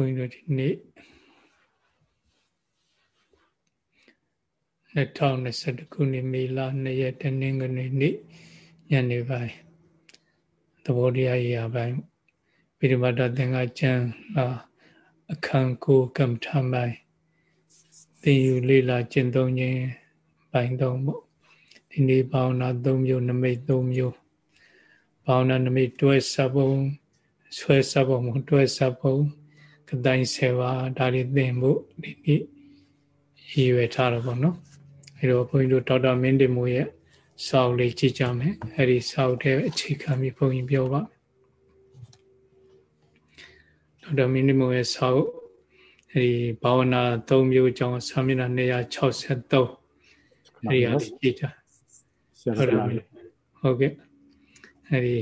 ဘုန်းကြီးတို့ဒီနေ့2021ခုနှစ်မေလ2ရက်တနင်္ဂနွေနေ့ညနေပိုင်းသဘောတရားရာပိုင်းပိရိမတသင်္ဃကျမ်းအခန်းကိုကမ္မထပိုင်းသင်ယူလေ့လာကျင့်သုံးခြင်းပိုင်းသုံးပေါ့ဒီနေ့ဘာဝနာ၃မျိုးနမိတ်၃မျိုးဘာဝနာနမိတ်တွဲစပ်ပုံဆွဲစပ်ပုံတွဲစပ်ပုံ ကတိုင်းဆယ်ပါဒါတွေသင်ဖို့ဒီနေ့ရည်ရွယ်ထားတော့ပေါ့နော်အဲတော့ဘုန်းကြီးတို့ဒေါက်တာမင်းတင်မိုးရဲ့စာအုပ်လေးကြည့်ကြမယ်အဲဒီစာအုပ်ထဲအခြေခံပြီးဘုန်းကြီးပြောပါဒေါက်တာမင်းတင်မိုးရဲ့စာအုပ်အဲဒီဘာဝနာ၃မျိုးကြောင့်စာမျက်နှာ263အဲဒီဟာကြည့်ကြဟုတ်တယ်ဟုတ်ကဲ့အဲဒီ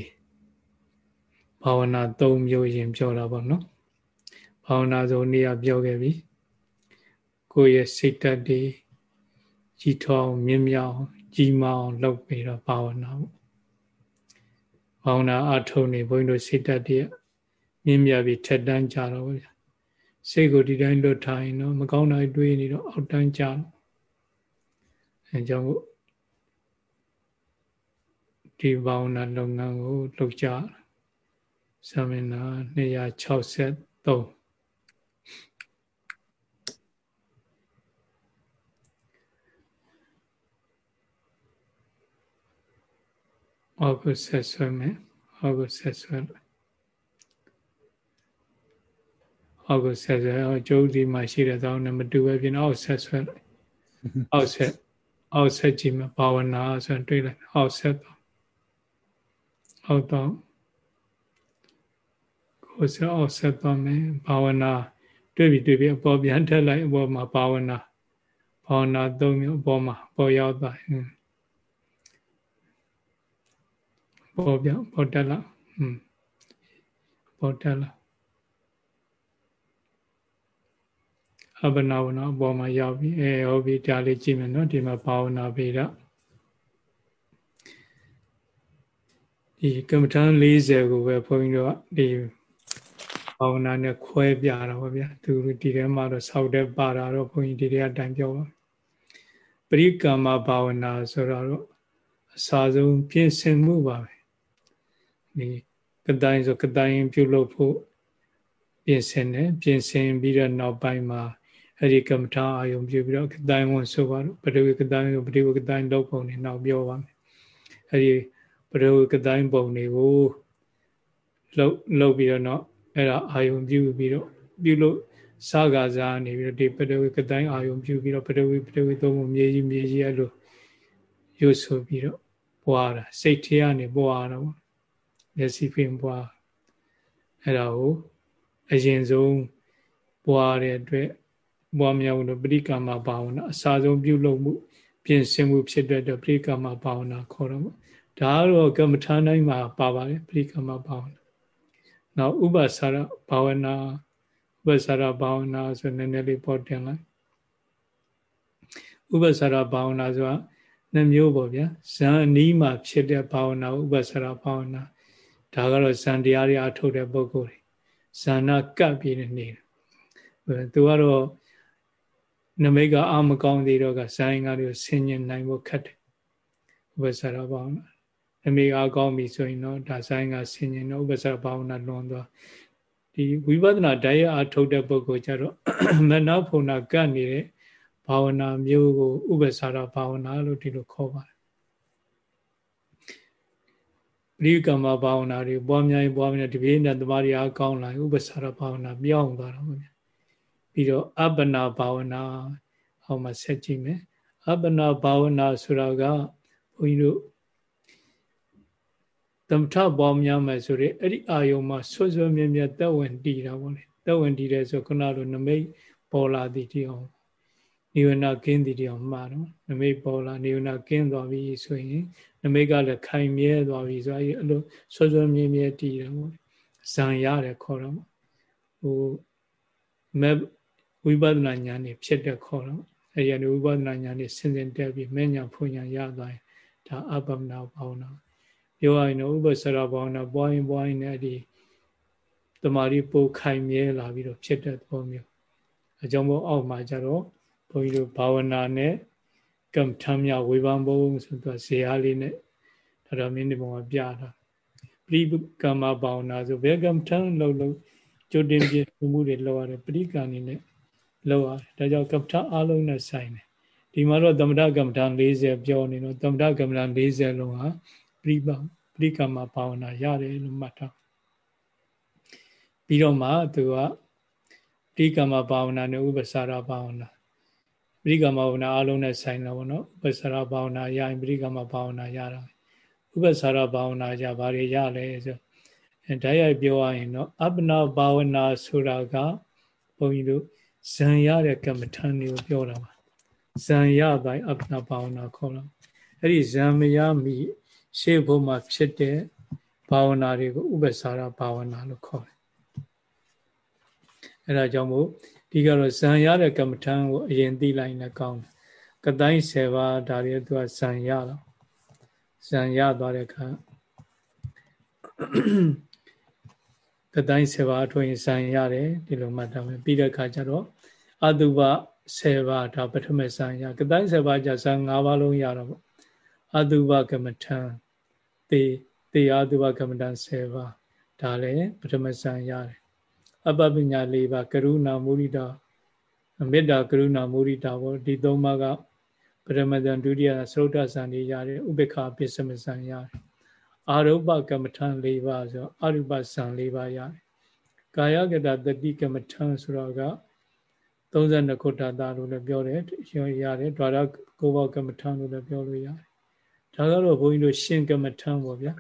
ဘာဝနာ၃မျိုးရင်ပြောတာပေါ့နော် ဘာဝနာဆိုနေရာပြောခဲ့ပြီကိုယ့်ရဲ့စိတ်ဓာတ်တွေကြီးထွားမြင့်မြောက်ကြီးမားအောင်လုပ်ပြီးတော့ဘာဝနာပေါ့ဘာဝနာအထုံနေဘုန်းကြီးတို့စိတ်ဓာတ်တွေမြင့်မြတ်ပြီးထက်တန်းကြတော့ဗျာစိတ်ကိုဒီတိုင်းလွတ်ထားရင်တော့မကောင်းတာတွေးနေတော့အောက်တန်းကြတော့အဲကြောင့်ဒီဘာဝနာလုပ်ငန်းကိုလုပ်ကြသမင်နာ263 အောက်ကိုဆက်ဆွဲမယ်အောက်ကိုဆက်ဆွဲလို့အောက်ကိုဆက်ဆွဲအောက်ကျုပ်ဒီမှာရှိတဲ့သောင်းနဲ့မတူပဲပြင်အောက်ဆက်ဆွဲလို့အောက်ဆက်အောက်ဆက်ကြည့်မှာဘာဝနာဆိုတွေ့လိုက်အောက်ဆက်တော့အောက်တော့ကိုဆက်အောက်ဆက်သွားမယ်ဘာဝနာတွေ့ပြီတွေ့ပြီအပေါ်ပြန်ထက်လိုက်အပေါ်မှာဘာဝနာဘာဝနာသုံးမျိုးအပေါ်မှာပေါ်ရောက်သွားရင် ပေါ်ပြပေါ်တက်လာอืมပေါ်တက်လာအဘနာဝနာအပေါ်မှာရောက်ပြီအဲဟောပြီဒါလေးကြည့်မယ်နော်ဒီမှာဘာဝနာပေတာဒီကမ္မထန်40ကိုပဲဘုန်းကြီးတို့ကဒီဘာဝနာနဲ့ခွဲပြတာပါဗျာသူဒီထဲမှာတော့စောက်တဲ့ပါတာတော့ဘုန်းကြီးဒီထဲအတိုင်းပြောပါပရိကမ္မဘာဝနာဆိုတော့အစာဆုံးပြင်ဆင်မှုပါပဲ ဒီကတိုင်းဆိုကတိုင်းပြုလုပ်ဖို့ပြင်ဆင်တယ်ပြင်ဆင်ပြီးတော့နောက်ပိုင်းမှာအဲ့ဒီကမ္မထာအာယုံပြုပြီးတော့ကတိုင်းဝန်ဆိုပါတော့ပရိဝေကတိုင်းကိုပရိဝေကတိုင်းလောက်ပုံနေနောက်ပြောပါမယ်အဲ့ဒီပရိဝေကတိုင်းပုံတွေကိုလောက်လောက်ပြီးတော့နော်အဲ့ဒါအာယုံပြုပြီးတော့ပြုလို့စကားစားနေပြီးတော့ဒီပရိဝေကတိုင်းအာယုံပြုပြီးတော့ပရိဝေပရိဝေသုံးပုံမြေကြီးမြေကြီးအဲ့လိုရွတ်ဆိုပြီးတော့ပွားတာစိတ်ထဲကနေပွားတာပေါ့ မျက်စိဖိပွားအဲ့ဒါကိုအရင်ဆုံးပွားတဲ့အတွက်ပွားမြောက်လို့ပရိကာမဘာဝနာအစာဆုံးပြုလုပ်မှု ပြင်ဆင်မှုဖြစ်တဲ့အတွက်ပရိကာမဘာဝနာခေါ်တော့ဒါကတော့ကမ္မထာတိုင်းမှာပါပါတယ်ပရိကာမဘာဝနာနောက်ဥပ္ပစာရဘာဝနာဥပ္ပစာရဘာဝနာဆိုနည်းနည်းလေးပေါ်တင်လိုက်ဥပ္ပစာရဘာဝနာဆိုတာနှမျိုးပေါ့ဗျာဇန်အနီးမှာဖြစ်တဲ့ဘာဝနာဥပ္ပစာရဘာဝနာ ဒါကတော့ဇန်တရားတွေအထုတ်တဲ့ပုဂ္ဂိုလ်တွေဇာနာကပ်ပြီးနေတယ်သူကတော့နမိတ်ကအာမကောင်းသေးတော့ကဇိုင်းကားတွေကိုဆင်ញင်နိုင်ဖို့ခက်တယ်ဥပ္ပစရဘာဝနာနမိတ်အားကောင်းပြီဆိုရင်တော့ဒါဇိုင်းကဆင်ញင်တော့ဥပ္ပစရဘာဝနာလွန်သွားဒီဝိပဿနာတရားအားထုတ်တဲ့ပုဂ္ဂိုလ်ကြတော့မနောဖုန်နာကပ်နေတဲ့ဘာဝနာမျိုးကိုဥပ္ပစရဘာဝနာလို့ဒီလိုခေါ်ပါတယ်ပ ရိကမ္မဘာဝနာတွေပွားများရင်ပွားများဒီပြည့်နဲ့တမားတွေအားကောင်းလာဥပ္ပစာရဘာဝနာပြောင်းသွားတော့ဗျာပြီးတော့အပ္ပနာဘာဝနာဟောမှာဆက်ကြည့်မယ်အပ္ပနာဘာဝနာဆိုတာကဘုန်းကြီးတို့သမထပေါင်းများမယ်ဆိုရင်အဲ့ဒီအာယုံမှာဆွဆွမြဲမြဲတက်ဝင်တည်တာပေါ့လေတက်ဝင်တည်တယ်ဆိုခုနလိုနမိတ်ပေါ်လာသည်တည်အောင် နိဝရဏကင်းသည်တည်အောင်မှားတော့နမိတ်ပေါ်လာနိဝရဏကင်းသွားပြီဆိုရင်နမိတ်ကလည်းခိုင်မြဲသွားပြီဆိုအဲ့လိုဆွဆွမြဲမြဲတည်တယ်ပေါ့ဇံရတယ်ခေါ်တော့ဟိုမေဝိပဿနာဉာဏ်နေဖြစ်တဲ့ခေါ်တော့အဲ့ဒီကနေဝိပဿနာဉာဏ်နေဆင်စင်တက်ပြီးမဲ့ညာဖွညာရသွားရင်ဒါအပ္ပမနာဘာဝနာပြောရရင်တော့ဥပ္ပစရဘာဝနာပွားရင်ပွားရင်လည်းဒီတမာရီပိုခိုင်မြဲလာပြီးတော့ဖြစ်တဲ့သဘောမျိုးအကြောင်းမို့အောက်မှာကျတော့ ဘုန်းကြီးတို့ဘာဝနာနဲ့ကမ္မထမ်းမြဝေဖန်ပုံဆိုတော့ဇေယျလေးနဲ့ဒါတော်မင်းဒီပုံကပြတာပရိကမ္မဘာဝနာဆိုဘယ်ကမ္မထမ်းလုံးလုံးကြိုတင်ပြမှုတွေလောက်ရတယ်ပရိကံနေနဲ့လောက်ရတယ်ဒါကြောင့်ကမ္မထအားလုံးနဲ့ဆိုင်တယ်ဒီမှာတော့သမထကမ္မထ40ပြောနေတော့သမထကမ္မထ40လုံးဟာပရိပပရိကမ္မဘာဝနာရတယ်လို့မှတ်ထားပြီးတော့မှသူကပရိကမ္မဘာဝနာနဲ့ဥပ္ပစာရဘာဝနာ ပရိကမ္မဘာဝနာအလုံးနဲ့ဆိုင်တာပေါ့နော်ဥပ္ပစာရဘာဝနာရရင်ပရိကမ္မဘာဝနာရတာဥပ္ပစာရဘာဝနာကြဘာတွေရလဲဆိုအဲဓာတ်ရိုက်ပြောရရင်တော့အပ္ပနာဘာဝနာဆိုတာကဘုန်းကြီးတို့ဇံရတဲ့ကမ္မထန်တွေကိုပြောတာပါဇံရပိုင်းအပ္ပနာဘာဝနာခေါ်တာအဲ့ဒီဇံမရမီရှေ့ဘုံမှာဖြစ်တဲ့ဘာဝနာတွေကိုဥပ္ပစာရဘာဝနာလို့ခေါ်တယ်အဲ့ဒါကြောင့်မို့ ဒီကတော့ဇံရတဲ့ကမ္မထံကိုအရင်သိလိုက်ရင်လည်းကောင်းတယ်ကတိုင်း7ပါးဒါတွေသူကဇံရတော့ဇံရသွားတဲ့အခါကတိုင်း7ပါးထွင်ဇံရတယ်ဒီလိုမှတ်ထားမယ်ပြီးတဲ့အခါကျတော့အတုပ10ပါးဒါပထမဇံရကတိုင်း7ပါးကျဇံ5ပါးလုံးရတော့ပေါ့အတုပကမ္မထံတေတေအတုပကမ္မထံ10ပါးဒါလည်းပထမဇံရတယ် အပပညာ၄ပါးကရုဏာမုရိဒာမေတ္တာကရုဏာမုရိဒာဘောဒီသုံးပါးကပရမဇန်ဒုတိယသရုတ်တဇန်တွေရတယ်ဥပေက္ခပစ္စမဇန်ရတယ်အာရုပကမ္မထံ၄ပါးဆိုအာရုပဇန်၄ပါးရတယ်ကာယကတတတိကမ္မထံဆိုတော့က32ခုတာတာလို့လည်းပြောတယ်ရတယ်ဒွါရကိုဘောကမ္မထံလို့လည်းပြောလို့ရတယ်ဒါကတော့ဘုန်းကြီးတို့ရှင်ကမ္မထံပေါ့ဗျာ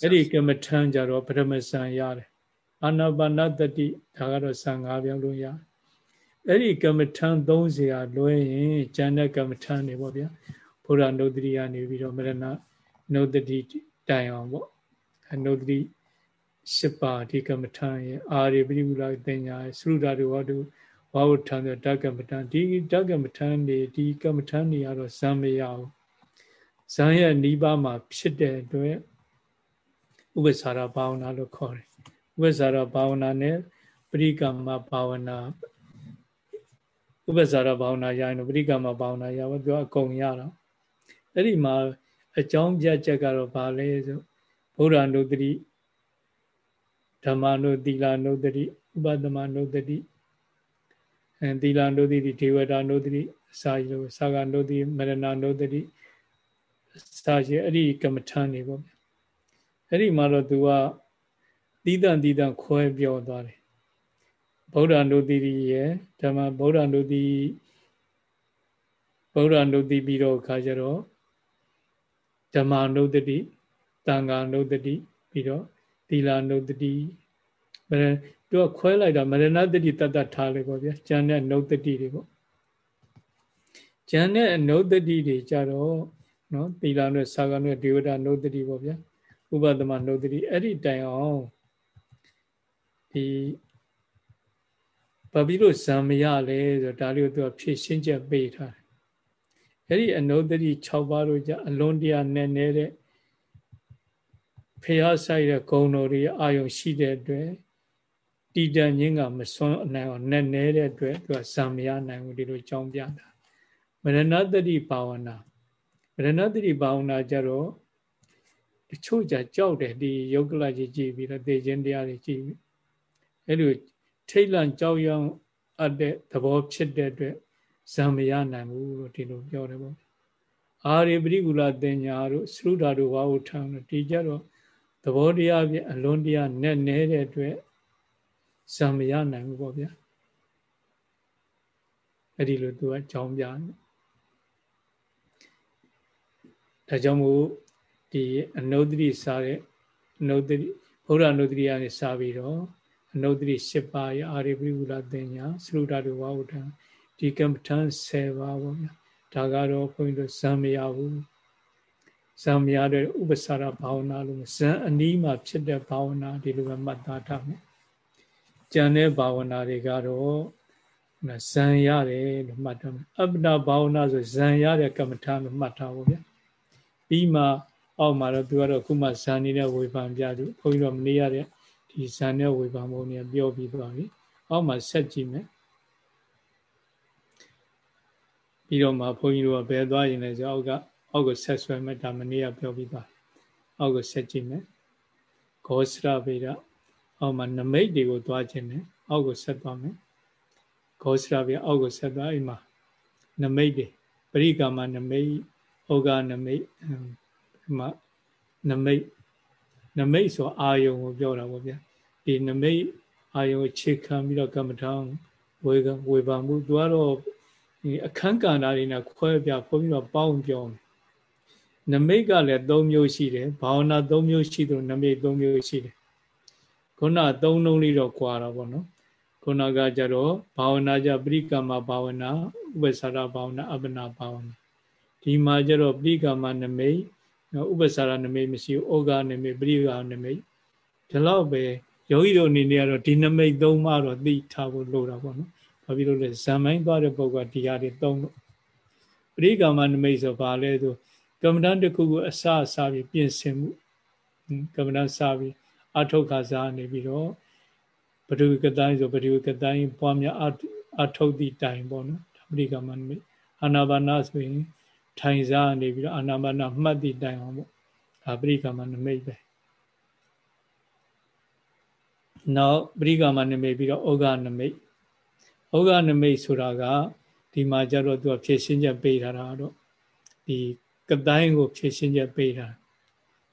အဲ့ဒီကမ္မထံကြတော့ပရမဇန်ရတယ် အာနာပါနတတိဒါကတော့15ပြောင်းလို့ရအဲ့ဒီကမ္မထံ30ဟာလွဲရင်ဉာဏ်တဲ့ကမ္မထံတွေပေါ့ဗျာဘုရားနုဒ္ဒတိကနေပြီးတော့မရဏနုဒ္ဒတိတိုင်အောင်ပေါ့အနုဒ္ဒတိ၈ပါးဒီကမ္မထံရဲ့အာရိပရိပူလာတင်ညာသုဒ္ဓတွေဝတ္ထုဝါဝထံဆိုတကမ္မထံဒီတကမ္မထံတွေဒီကမ္မထံတွေကတော့ဇံမရအောင်ဇံရဲ့နိဗ္ဗာန်မှာဖြစ်တဲ့အတွက်ဥပ္ပစာရဘာဝနာလို့ခေါ်တယ် ဥပ္ပဇာရဘာဝနာနဲ့ပရိကမ္မဘာဝနာဥပ္ပဇာရဘာဝနာရရင်တော့ပရိကမ္မဘာဝနာရပါပြောအကုန်ရတော့အဲ့ဒီမှာအကြောင်းပြချက်ကတော့ဘာလဲဆိုဗုဒ္ဓနုတ္တိဓမ္မနုသီလာနုတ္တိဥပဒမနုတ္တိအဲသီလာနုတ္တိဒေဝတာနုတ္တိအစာရလို့သာဂနုတ္တိမရဏနုတ္တိစာရအဲ့ဒီကမ္မထန်နေပေါ့အဲ့ဒီမှာတော့ तू က သီးတန့်သီးတန့်ခွဲပြောသွားတယ်ဗုဒ္ဓနုတိရဲ့ဓမ္မဗုဒ္ဓနုတိဗုဒ္ဓနုတိပြီးတော့ခါကျတော့ဓမ္မနုတတိတန်ခါနုတတိပြီးတော့သီလနုတတိမရသူကခွဲလိုက်တာမရဏတတိတတ်တတ်ထားလိုက်ပေါ့ဗျာကျန်တဲ့နုတတိတွေပေါ့ကျန်တဲ့နုတတိတွေကြတော့နော်သီလနဲ့သာဂနဲ့ဒေဝတာနုတတိပေါ့ဗျာဥပဒမနုတတိအဲ့ဒီတိုင်အောင် ဒီဘာဖြစ်လို့ဇံမရလဲဆိုဒါလေးကိုသူကဖြည့်ရှင်းချက်ပေးထားတယ်အဲ့ဒီအနုတ္တိ6ပါးတို့ကြအလွန်တရာနဲ့နေတဲ့ဖះဆိုင်တဲ့ဂုံတော်တွေအာယုံရှိတဲ့အတွက်တည်တံ့ခြင်းကမစွန်းအနိုင်အောင်နဲ့နေတဲ့အတွက်သူကဇံမရနိုင်ဘူးဒီလိုကြောင်းပြတာမရဏတတိဘာဝနာမရဏတတိဘာဝနာကြတော့တချို့ကြကြောက်တယ်ဒီယုတ်ကလကြီးကြည့်ပြီးတော့သိခြင်းတရားတွေကြည့်ပြီး အဲ့လိုထိတ်လန့်ကြောက်ရွံ့အပ်တဲ့သဘောဖြစ်တဲ့အတွက်ဇံမရနိုင်ဘူးလို့ဒီလိုပြောတယ်ပေါ့အာရိပရိကူလတင်ညာတို့သုဒ္ဓတို့ဝါဟုထံတို့ဒီကြတော့သဘောတရားပြအလွန်တရားနဲ့နေတဲ့အတွက်ဇံမရနိုင်ဘူးပေါ့ဗျာအဲ့ဒီလိုသူကကြောင်းပြတယ်ဒါကြောင့်မို့ဒီအနုဒ္ဓတိစားတဲ့အနုဒ္ဓတိဘုရားအနုဒ္ဓတိကနေစားပြီးတော့ အနုတ္တိ၈ပါးရအာရိပိဝုလတင်ညာသုဒ္ဓတုဝါဟုတံဒီကမ္ပဋ္ဌာန်း10ပါးပေါ့ဗျာဒါကတော့ဘုန်းကြီးတို့ဇံမရဘူးဇံမရတဲ့ဥပ္ပစာရဘာဝနာလို့ဇံအနီးမှာဖြစ်တဲ့ဘာဝနာဒီလိုပဲမှတ်သားထားမယ်ကြံတဲ့ဘာဝနာတွေကတော့ဇံရတယ်လို့မှတ်ထားမယ်အပ္ပဒဘာဝနာဆိုဇံရတဲ့ကမ္မထာလို့မှတ်ထားဖို့ဗျာပြီးမှအောက်မှာတော့သူကတော့ခုမှဇံနေတဲ့ဝေဖန်ပြသူဘုန်းကြီးတို့မနေရတဲ့ ဒီဇန်နဲ့ဝေဘာမုံเนี่ยပြောပြီးသွားပြီအောက်မှာဆက်ကြည့်မယ်ပြီးတော့မှဘုန်းကြီးတို့ကဘယ်သွားရင်လဲဆိုအောက်ကအောက်ကိုဆက်ဆွဲမယ်ဒါမနေ့ကပြောပြီးသွားအောက်ကိုဆက်ကြည့်မယ်ဂောစရဗေဒအောက်မှာနမိတ်တွေကိုသွားခြင်းနဲ့အောက်ကိုဆက်သွားမယ်ဂောစရဗေအောက်ကိုဆက်သွားအိမ်မှာနမိတ်တွေပရိကာမနမိတ်ဩဃနမိတ်မှာနမိတ် နမိတ်ဆိုအာယုံကိုပြောတာပေါ့ဗျာဒီနမိတ်အာယုံကိုခြေခံပြီးတော့ကမ္မထာဝေဝေပါမှုသူကတော့ဒီအခန်းကဏ္ဍတွေနဲ့ခွဲပြဖွပြီးတော့ပေါင်းပြောမယ်နမိတ်ကလည်း၃မျိုးရှိတယ်ဘာဝနာ၃မျိုးရှိတယ်နမိတ်၃မျိုးရှိတယ်ခုန၃လုံးလေးတော့ကွာတာပေါ့နော်ခုနကကြတော့ဘာဝနာကြပရိကမ္မဘာဝနာဥပ္ပစာရဘာဝနာအပ္ပနာဘာဝနာဒီမှာကြတော့ပရိကမ္မနမိတ် ဥပ္ပစာရနမိတ်မရှိဘူးဩဃနမိတ်ပရိကနမိတ်ဒီလောက်ပဲယောဂီတို့အနေနဲ့ကတော့ဒီနမိတ်သုံးပါတော့သိထားဖို့လိုတာပေါ့နော်ဘာဖြစ်လို့လဲဇံမိုင်းသွားတဲ့ပုဂ္ဂိုလ်ကဒီဟာတွေသုံးလို့ပရိကမ္မနမိတ်ဆိုဘာလဲဆိုကမ္မဋ္ဌာန်းတစ်ခုကိုအစအစပြီးပြင်ဆင်မှုကမ္မဋ္ဌာန်းစပြီးအထုတ်ခါစားနေပြီးတော့ပဒုကတိုင်းဆိုပဒုကတိုင်းပွားများအထုတ်သည့်တိုင်ပေါ့နော်ပရိကမ္မနမိတ်အာနာပါနာဆိုရင် ထိုင်စားနေပြီးတော့အာနာပါနာမှတ်သည့်တိုင်အောင်ပေါ့ဒါပရိကမ္မနမိတ်ပဲနောက်ပရိကမ္မနမိတ်ပြီးတော့ဩဃနမိတ်ဩဃနမိတ်ဆိုတာကဒီမှာကျတော့သူကဖြည့်ရှင်းချက်ပေးထားတာတော့ဒီကတိုင်းကိုဖြည့်ရှင်းချက်ပေးတာ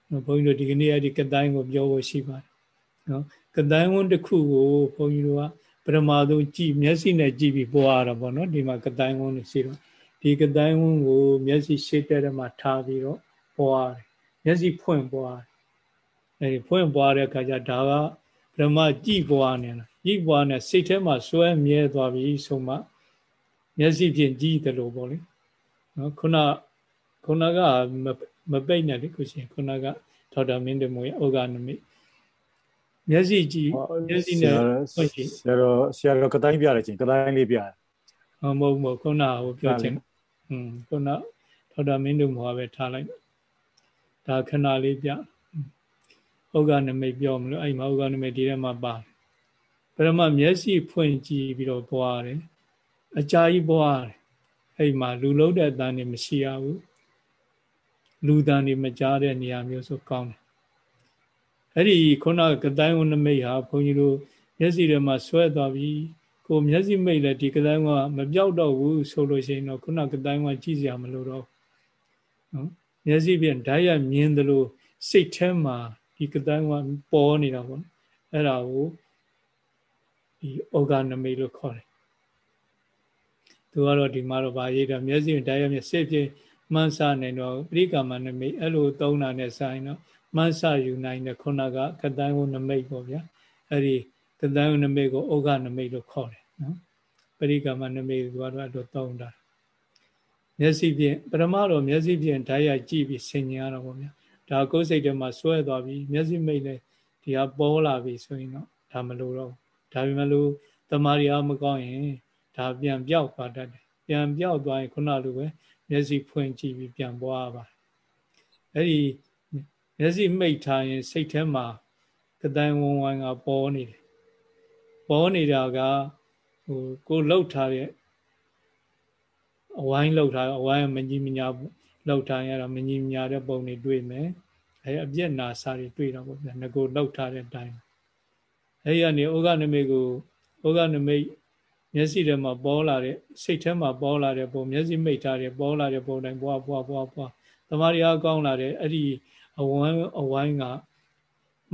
နော်ဘုန်းကြီးတို့ဒီကနေ့အဲ့ဒီကတိုင်းကိုပြောဖို့ရှိပါတယ်နော်ကတိုင်းဝန်တစ်ခုကိုဘုန်းကြီးတို့ကပရမသုံးကြည့်မျက်စိနဲ့ကြည့်ပြီးပွားရတာပေါ့နော်ဒီမှာကတိုင်းဝန်ရှိတော့ ဒီကတိုင်းဝန်ကို မျက်စိရှေ့တဲ့မှာထားပြီးတော့ပွားတယ်မျက်စိဖွင့်ပွားတယ်အဲဒီဖွင့်ပွားတဲ့အခါကျဒါကပရမကြည့်ပွားနေတာကြည့်ပွားနေစိတ်ထဲမှာစွဲမြဲသွားပြီဆိုမှမျက်စိဖြင့်ကြည့်တယ်လို့ပေါ့လေနော်ခုနခုနကမပိတ်နဲ့လေခုရှင်ခုနကထောက်တာမင်းတို့မွေဩဃနမိမျက်စိကြည့်မျက်စိနဲ့ဟုတ်ရှိဆရာတော်ဆရာတော်ကတိုင်းပြတယ်ချင်းကတိုင်းလေးပြတယ်ဟောမဟုတ်မဟုတ်ခုနကဟိုပြောချင်း อืมခုနထောက်တာမင်းတို့မွာပဲထားလိုက်ဒါခဏလေးပြဩဃနမိပြောမလို့အဲ့မှာဩဃနမိဒီထဲမှာပါပရမမျက်စိဖွင့်ကြည့်ပြီးတော့ပွားတယ်အကြာကြီးပွားတယ်အဲ့မှာလူလုံးတဲ့အတန်းနေမရှိရဘူးလူတန်တွေမကြားတဲ့နေရာမျိုးဆိုကောင်းတယ်အဲ့ဒီခုနကတိုင်းဝနမိတ်ဟာဘုန်းကြီးတို့မျက်စိထဲမှာဆွဲသွားပြီး ကိုမျက်စိမိတ်လည်းဒီကတိုင်းကမပြောက်တော့ဘူးဆိုလို့ရှိရင်တော့ခုနကတိုင်းကကြည့်စရာမလိုတော့နော်မျက်စိဖြင့်ဓာတ်ရမြင်သလိုစိတ်ထဲမှာဒီကတိုင်းကပေါ်နေတာပေါ့အဲ့ဒါကိုဒီဩဃနမိတ်လို့ခေါ်တယ်သူကတော့ဒီမှာတော့ဗာရေးတာမျက်စိဓာတ်ရမြင်စိတ်ဖြင့်မှန်းဆနိုင်တော့ပရိကာမနမိတ်အဲ့လိုသုံးတာနဲ့ဆိုင်တော့မှန်းဆယူနိုင်တဲ့ခုနကကတန်းကိုနမိတ်ပေါ့ဗျာအဲ့ဒီ ကတန်းကိုနမိတ်ကိုဩဃနမိတ်လို့ခေါ်တယ်နော်ပရိကာမနမိတ်ကတော့အဲ့လိုသုံးတာမျက်စိဖြင့်ပရမတော့မျက်စိဖြင့်ဓာတ်ရိုက်ကြည့်ပြီးဆင်ញင်ရတော့ပေါ့ဗျာဒါကိုယ်စိတ်ထဲမှာစွဲသွားပြီးမျက်စိမိတ်လည်းဒီဟာပေါ်လာပြီဆိုရင်တော့ဒါမလို့တော့ဒါပေမဲ့လို့တမာရီအားမကောင်းရင်ဒါပြန်ပြောက်သွားတတ်တယ်ပြန်ပြောက်သွားရင်ခုနလိုပဲမျက်စိဖွင့်ကြည့်ပြီးပြန်ပွားပါအဲ့ဒီမျက်စိမိတ်ထားရင်စိတ်ထဲမှာကတိုင်းဝန်းဝိုင်းကပေါ်နေတယ် ပေါ်နေတာကဟိုကိုလှုပ်ထားတဲ့အဝိုင်းလှုပ်ထားအဝိုင်းမကြီးမညာလှုပ်ထားရတော့မကြီးမညာတဲ့ပုံတွေတွေ့မယ်အဲအပြက်နာစာတွေတွေ့တော့ပေါ့ဗျာငကိုလှုပ်ထားတဲ့အတိုင်းအဲဒီကနေဩဃနမိတ်ကိုဩဃနမိတ်မျက်စိထဲမှာပေါ်လာတဲ့စိတ်ထဲမှာပေါ်လာတဲ့ပုံမျက်စိမိတ်ထားတဲ့ပေါ်လာတဲ့ပုံတိုင်းပွားပွားပွားပွားတမာရီအားကောင်းလာတဲ့အဲ့ဒီအဝမ်းအဝိုင်းက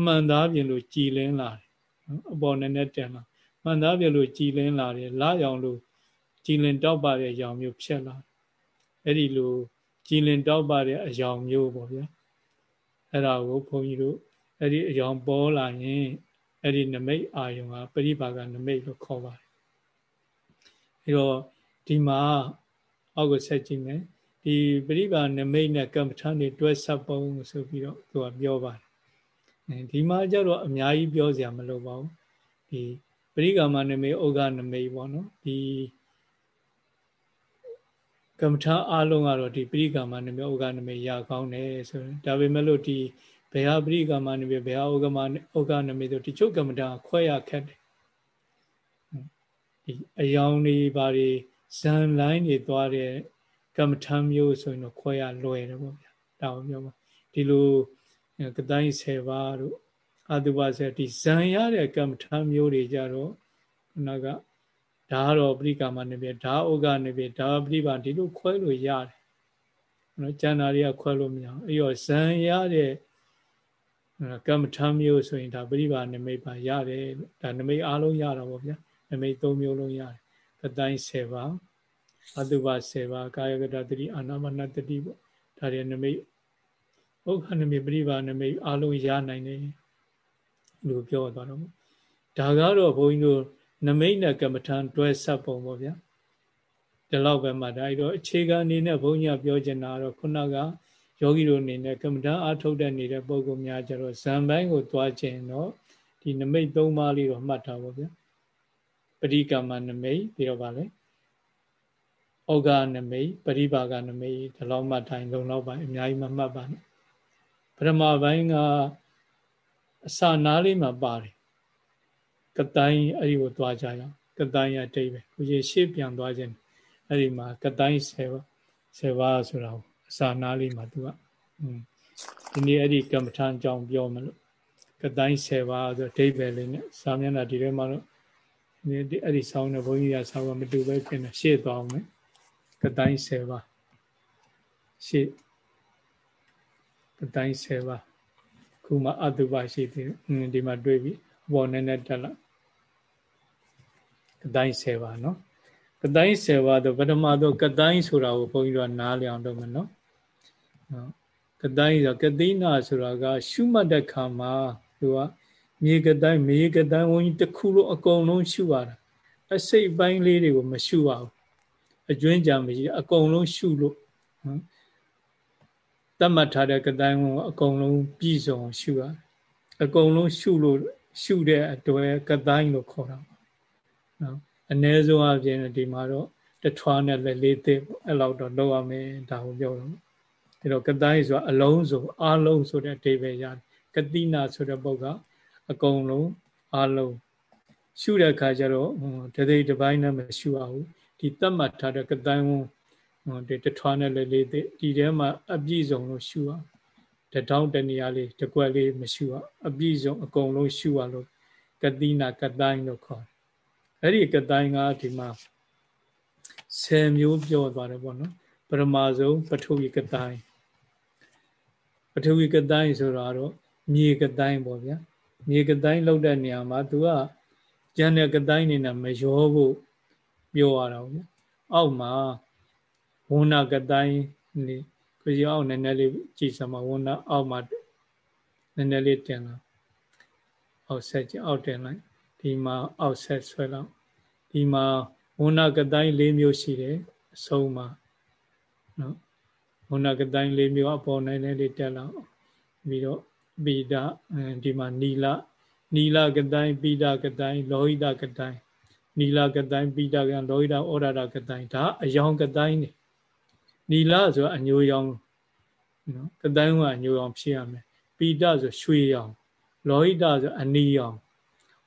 မှန်သားပြင်လို့ကြည်လင်းလာတယ် အပေါ်နဲ့နဲ့တင်လာမှန်သားပြင်လို့ကြည်လင်းလာတယ်လာရောင်လို့ကြည်လင်တောက်ပါတဲ့ရောင်မျိုးဖြစ်လာအဲ့ဒီလိုကြည်လင်တောက်ပါတဲ့အရောင်မျိုးပေါ့ဗျာအဲ့ဒါကိုဘုန်းကြီးတို့အဲ့ဒီအရောင်ပေါ်လာရင်အဲ့ဒီနမိတ်အာယုံကပရိပါကနမိတ်လို့ခေါ်ပါတယ်အဲတော့ဒီမှာအောက်ကိုဆက်ကြည့်မယ်ဒီပရိပါနမိတ်နဲ့ကမ္မထာနေတွဲဆက်ပုံဆိုပြီးတော့သူကပြောပါတယ်အဲ ဒီမှာကျတော့အများကြီးပြောစရာမလိုပါဘူးဒီပရိကာမနမိတ်ဩဃနမိတ်ပေါ့နော်ဒီကမ္မထာအလုံးကတော့ဒီပရိကာမနမိတ်ဩဃနမိတ်ရကောင်းတယ်ဆိုရင်ဒါပေမဲ့လို့ဒီပဘယ်ဟာပရိကမ္မနိမိတ်ဘယ်ဟာဩကမဩကနိမိတ်ဆိုတချို့ကမ္မတာခွဲရခက်တယ်ဒီအယောင်တွေဘာတွေဇန်လိုင်းတွေသွားတဲ့ကမ္မထမျိုးဆိုရင်တော့ခွဲရလွယ်တယ်ပေါ့ဗျာဒါကိုပြောပါဒီလို ကတိုင်း10ပါးတို့အတုပါစေဒီဇန်ရတဲ့ကမ္မထမျိုးတွေကြတော့ခုနကဓာတော့ပရိကာမနေပြီဓာဥကနေပြီဓာပရိပါဒီလိုခွဲလို့ရတယ်နော်ကျန်တာတွေကခွဲလို့မရအောင်အဲ့တော့ဇန်ရတဲ့ကမ္မထမျိုးဆိုရင်ဒါပရိပါနမိတ်ပါရတယ်ဒါနမိတ်အားလုံးရတာပေါ့ဗျာနမိတ်၃မျိုးလုံးရတယ်ကတိုင်း10ပါးအတုပါ10ပါးကာယကတတတိအာနာမနတတိပေါ့ဒါတွေနမိတ် ဥက္ခနမိတ်ပရိပါနမိတ်အားလုံးရနိုင်တယ်လို့ပြောသွားတော့ဒါကတော့ဘုန်းကြီးတို့နမိတ်နဲ့ကမ္မထံတွဲဆက်ပုံပေါ့ဗျာဒီလောက်ပဲမှဒါအဲ့တော့အခြေခံအနေနဲ့ဘုန်းကြီးကပြောချင်တာကတော့ခုနကယောဂီတို့အနေနဲ့ကမ္မထံအားထုတ်တဲ့နေတဲ့ပုံကောင်များကြတော့ဇံပိုင်းကိုသွားခြင်းတော့ဒီနမိတ်၃ပါးလေးတော့မှတ်ထားပါဗျာပရိကမ္မနမိတ်ပြီးတော့ဗာလဲဩဃနမိတ်ပရိပါကနမိတ်ဒီလောက်မှတ်တိုင်းလုံလောက်ပါအများကြီးမမှတ်ပါနဲ့ပ ရမပိုင်းကအစနားလေးမှာပါတယ်ကတိုင်းအဲ့ဒီကိုသွားကြရအောင်ကတိုင်းရတိတ်ပဲကိုကြီးရှေ့ပြန်သွားခြင်းအဲ့ဒီမှာကတိုင်း10ပါ10ပါဆိုတာအစာနာလေးမှာသူကอืมဒီနေ့အဲ့ဒီကမ္မထံကြောင့်ပြောမလို့ကတိုင်း10ပါဆိုဒိဗ္ဗေလေးနဲ့စာမျက်နှာဒီထဲမှာတော့ဒီအဲ့ဒီဆောင်းတဲ့ဘုန်းကြီးကဆောင်းကမတူပဲဖြစ်နေရှေ့သွားအောင်မယ်ကတိုင်း10ပါရှေ့ ကတိုင်း10ပါခုမှအတုပရှိသေးတယ်ဒီမှာတွေ့ပြီဘောနည်းနည်းတက်လာကတိုင်း10ပါနော်ကတိုင်း10ပါတော့ပထမတော့ကတိုင်းဆိုတာကိုဘုန်းကြီးတို့နားလည်အောင်လုပ်မယ်နော်နော်ကတိုင်းဆိုကတိနာဆိုတာက ရှုမှတ်တဲ့ခါမှာသူကမြေကတိုင်းမြေကတိုင်းဝန်းကြီးတစ်ခုလုံးအကုန်လုံးရှုရတာအစိတ်ပိုင်းလေးတွေကိုမရှုရဘူးအကျွင်းကြံမရှိအကုန်လုံးရှုလို့နော် တတ်မှတ်ထားတဲ့ကတိုင်းဝန်းအကုန်လုံးပြည့်စုံရှုရအကုန်လုံးရှုလို့ရှုတဲ့အတွဲကတိုင်းလို့ခေါ်တာနော်အ ਨੇ ဆုံးအပြင်ဒီမှာတော့တထွားနဲ့လက်လေးသေးအဲ့လောက်တော့လောက်ရမယ်ဒါကိုပြောတော့ဒီတော့ကတိုင်းဆိုတာအလုံးစုံအလုံးဆိုတဲ့အဓိပ္ပာယ်ရတယ်ကတိနာဆိုတဲ့ပုဂ္ဂအကုန်လုံးအလုံးရှုတဲ့အခါကျတော့တသိတပိုင်းနဲ့မရှုရဘူးဒီတတ်မှတ်ထားတဲ့ကတိုင်းဝန် ဒီတထွားနဲ့လက်လေးသေးဒီထဲမှာအပြည့်စုံလို့ရှုရတထောင်းတနေရာလေးတကွက်လေးမရှုရအပြည့်စုံအကုန်လုံးရှုရလို့ကတိနာကတိုင်းလို့ခေါ်တယ်အဲ့ဒီကတိုင်းကဒီမှာ10မျိုးပြောသွားတယ်ပေါ့နော်ပရမဇုံပထဝီကတိုင်းပထဝီကတိုင်းဆိုတော့မြေကတိုင်းပေါ့ဗျာမြေကတိုင်းလောက်တဲ့နေရာမှာ तू ကကျန်တဲ့ကတိုင်းနေနဲ့မရောဖို့ပြောရတာပေါ့ဗျာအောက်မှာ ဝဏကတိုင်းနေကိုကြီးအောက်နည်းနည်းလေးကြည့်စမ်းပါဝဏအောက်မှာနည်းနည်းလေးတင်လာအောက်ဆက်ကြအောက်တင်လိုက်ဒီမှာအောက်ဆက်ဆွဲလောက်ဒီမှာဝဏကတိုင်း၄မျိုးရှိတယ်အဆုံးမှာနော်ဝဏကတိုင်း၄မျိုးအပေါ်နည်းနည်းလေးတက်လောက်ပြီးတော့ပိဒဒီမှာနီလနီလကတိုင်းပိဒကတိုင်းလောဟိတကတိုင်းနီလကတိုင်းပိဒကတိုင်းလောဟိတဩရဒကတိုင်းဒါအယောင်ကတိုင်းနေ နီလဆိုအညိုရောင်နော်ကတိုင်းကအညိုရောင်ဖြစ်ရမယ်ပိဒဆိုရွှေရောင်လောဟိတဆိုအနီရောင်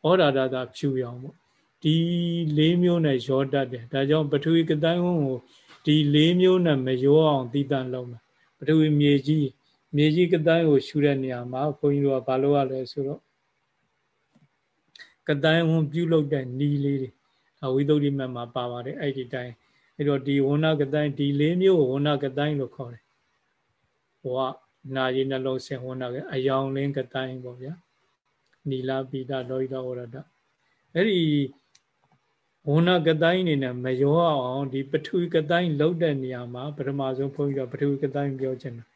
ဩရဒတာဖြူရောင်ပေါ့ဒီ၄မျိုးနဲ့ရောတတ်တယ်ဒါကြောင့်ပထဝီကတိုင်းဝန်းကိုဒီ၄မျိုးနဲ့မရောအောင်တည်တံ့လုံးမယ်ပထဝီမြေကြီးမြေကြီးကတိုင်းကိုရှူတဲ့နေရာမှာဘုန်းကြီးတို့ကဘာလုပ်ရလဲဆိုတော့ကတိုင်းဝန်းပြုတ်လုတဲ့နီးလေးတွေအဝိသုဒ္ဓိမတ်မှာပါပါတယ်အဲ့ဒီတိုင်း အဲ့တော့ဒီဝဏကတိုင်းဒီ၄မျိုးကိုဝဏကတိုင်းလို့ခေါ်တယ်ဟိုကနာရီနှလုံးဆင်ဝဏကအယောင်လင်းကတိုင်းပေါ့ဗျာနီလာပိဒလောဟိတဝရဒအဲ့ဒီဝဏကတိုင်းနေနဲ့မရောအောင်ဒီပထဝီကတိုင်းလောက်တဲ့နေရာမှာပထမဆုံးဘုန်းကြီးကပထဝီကတိုင်းပြောချင်တာ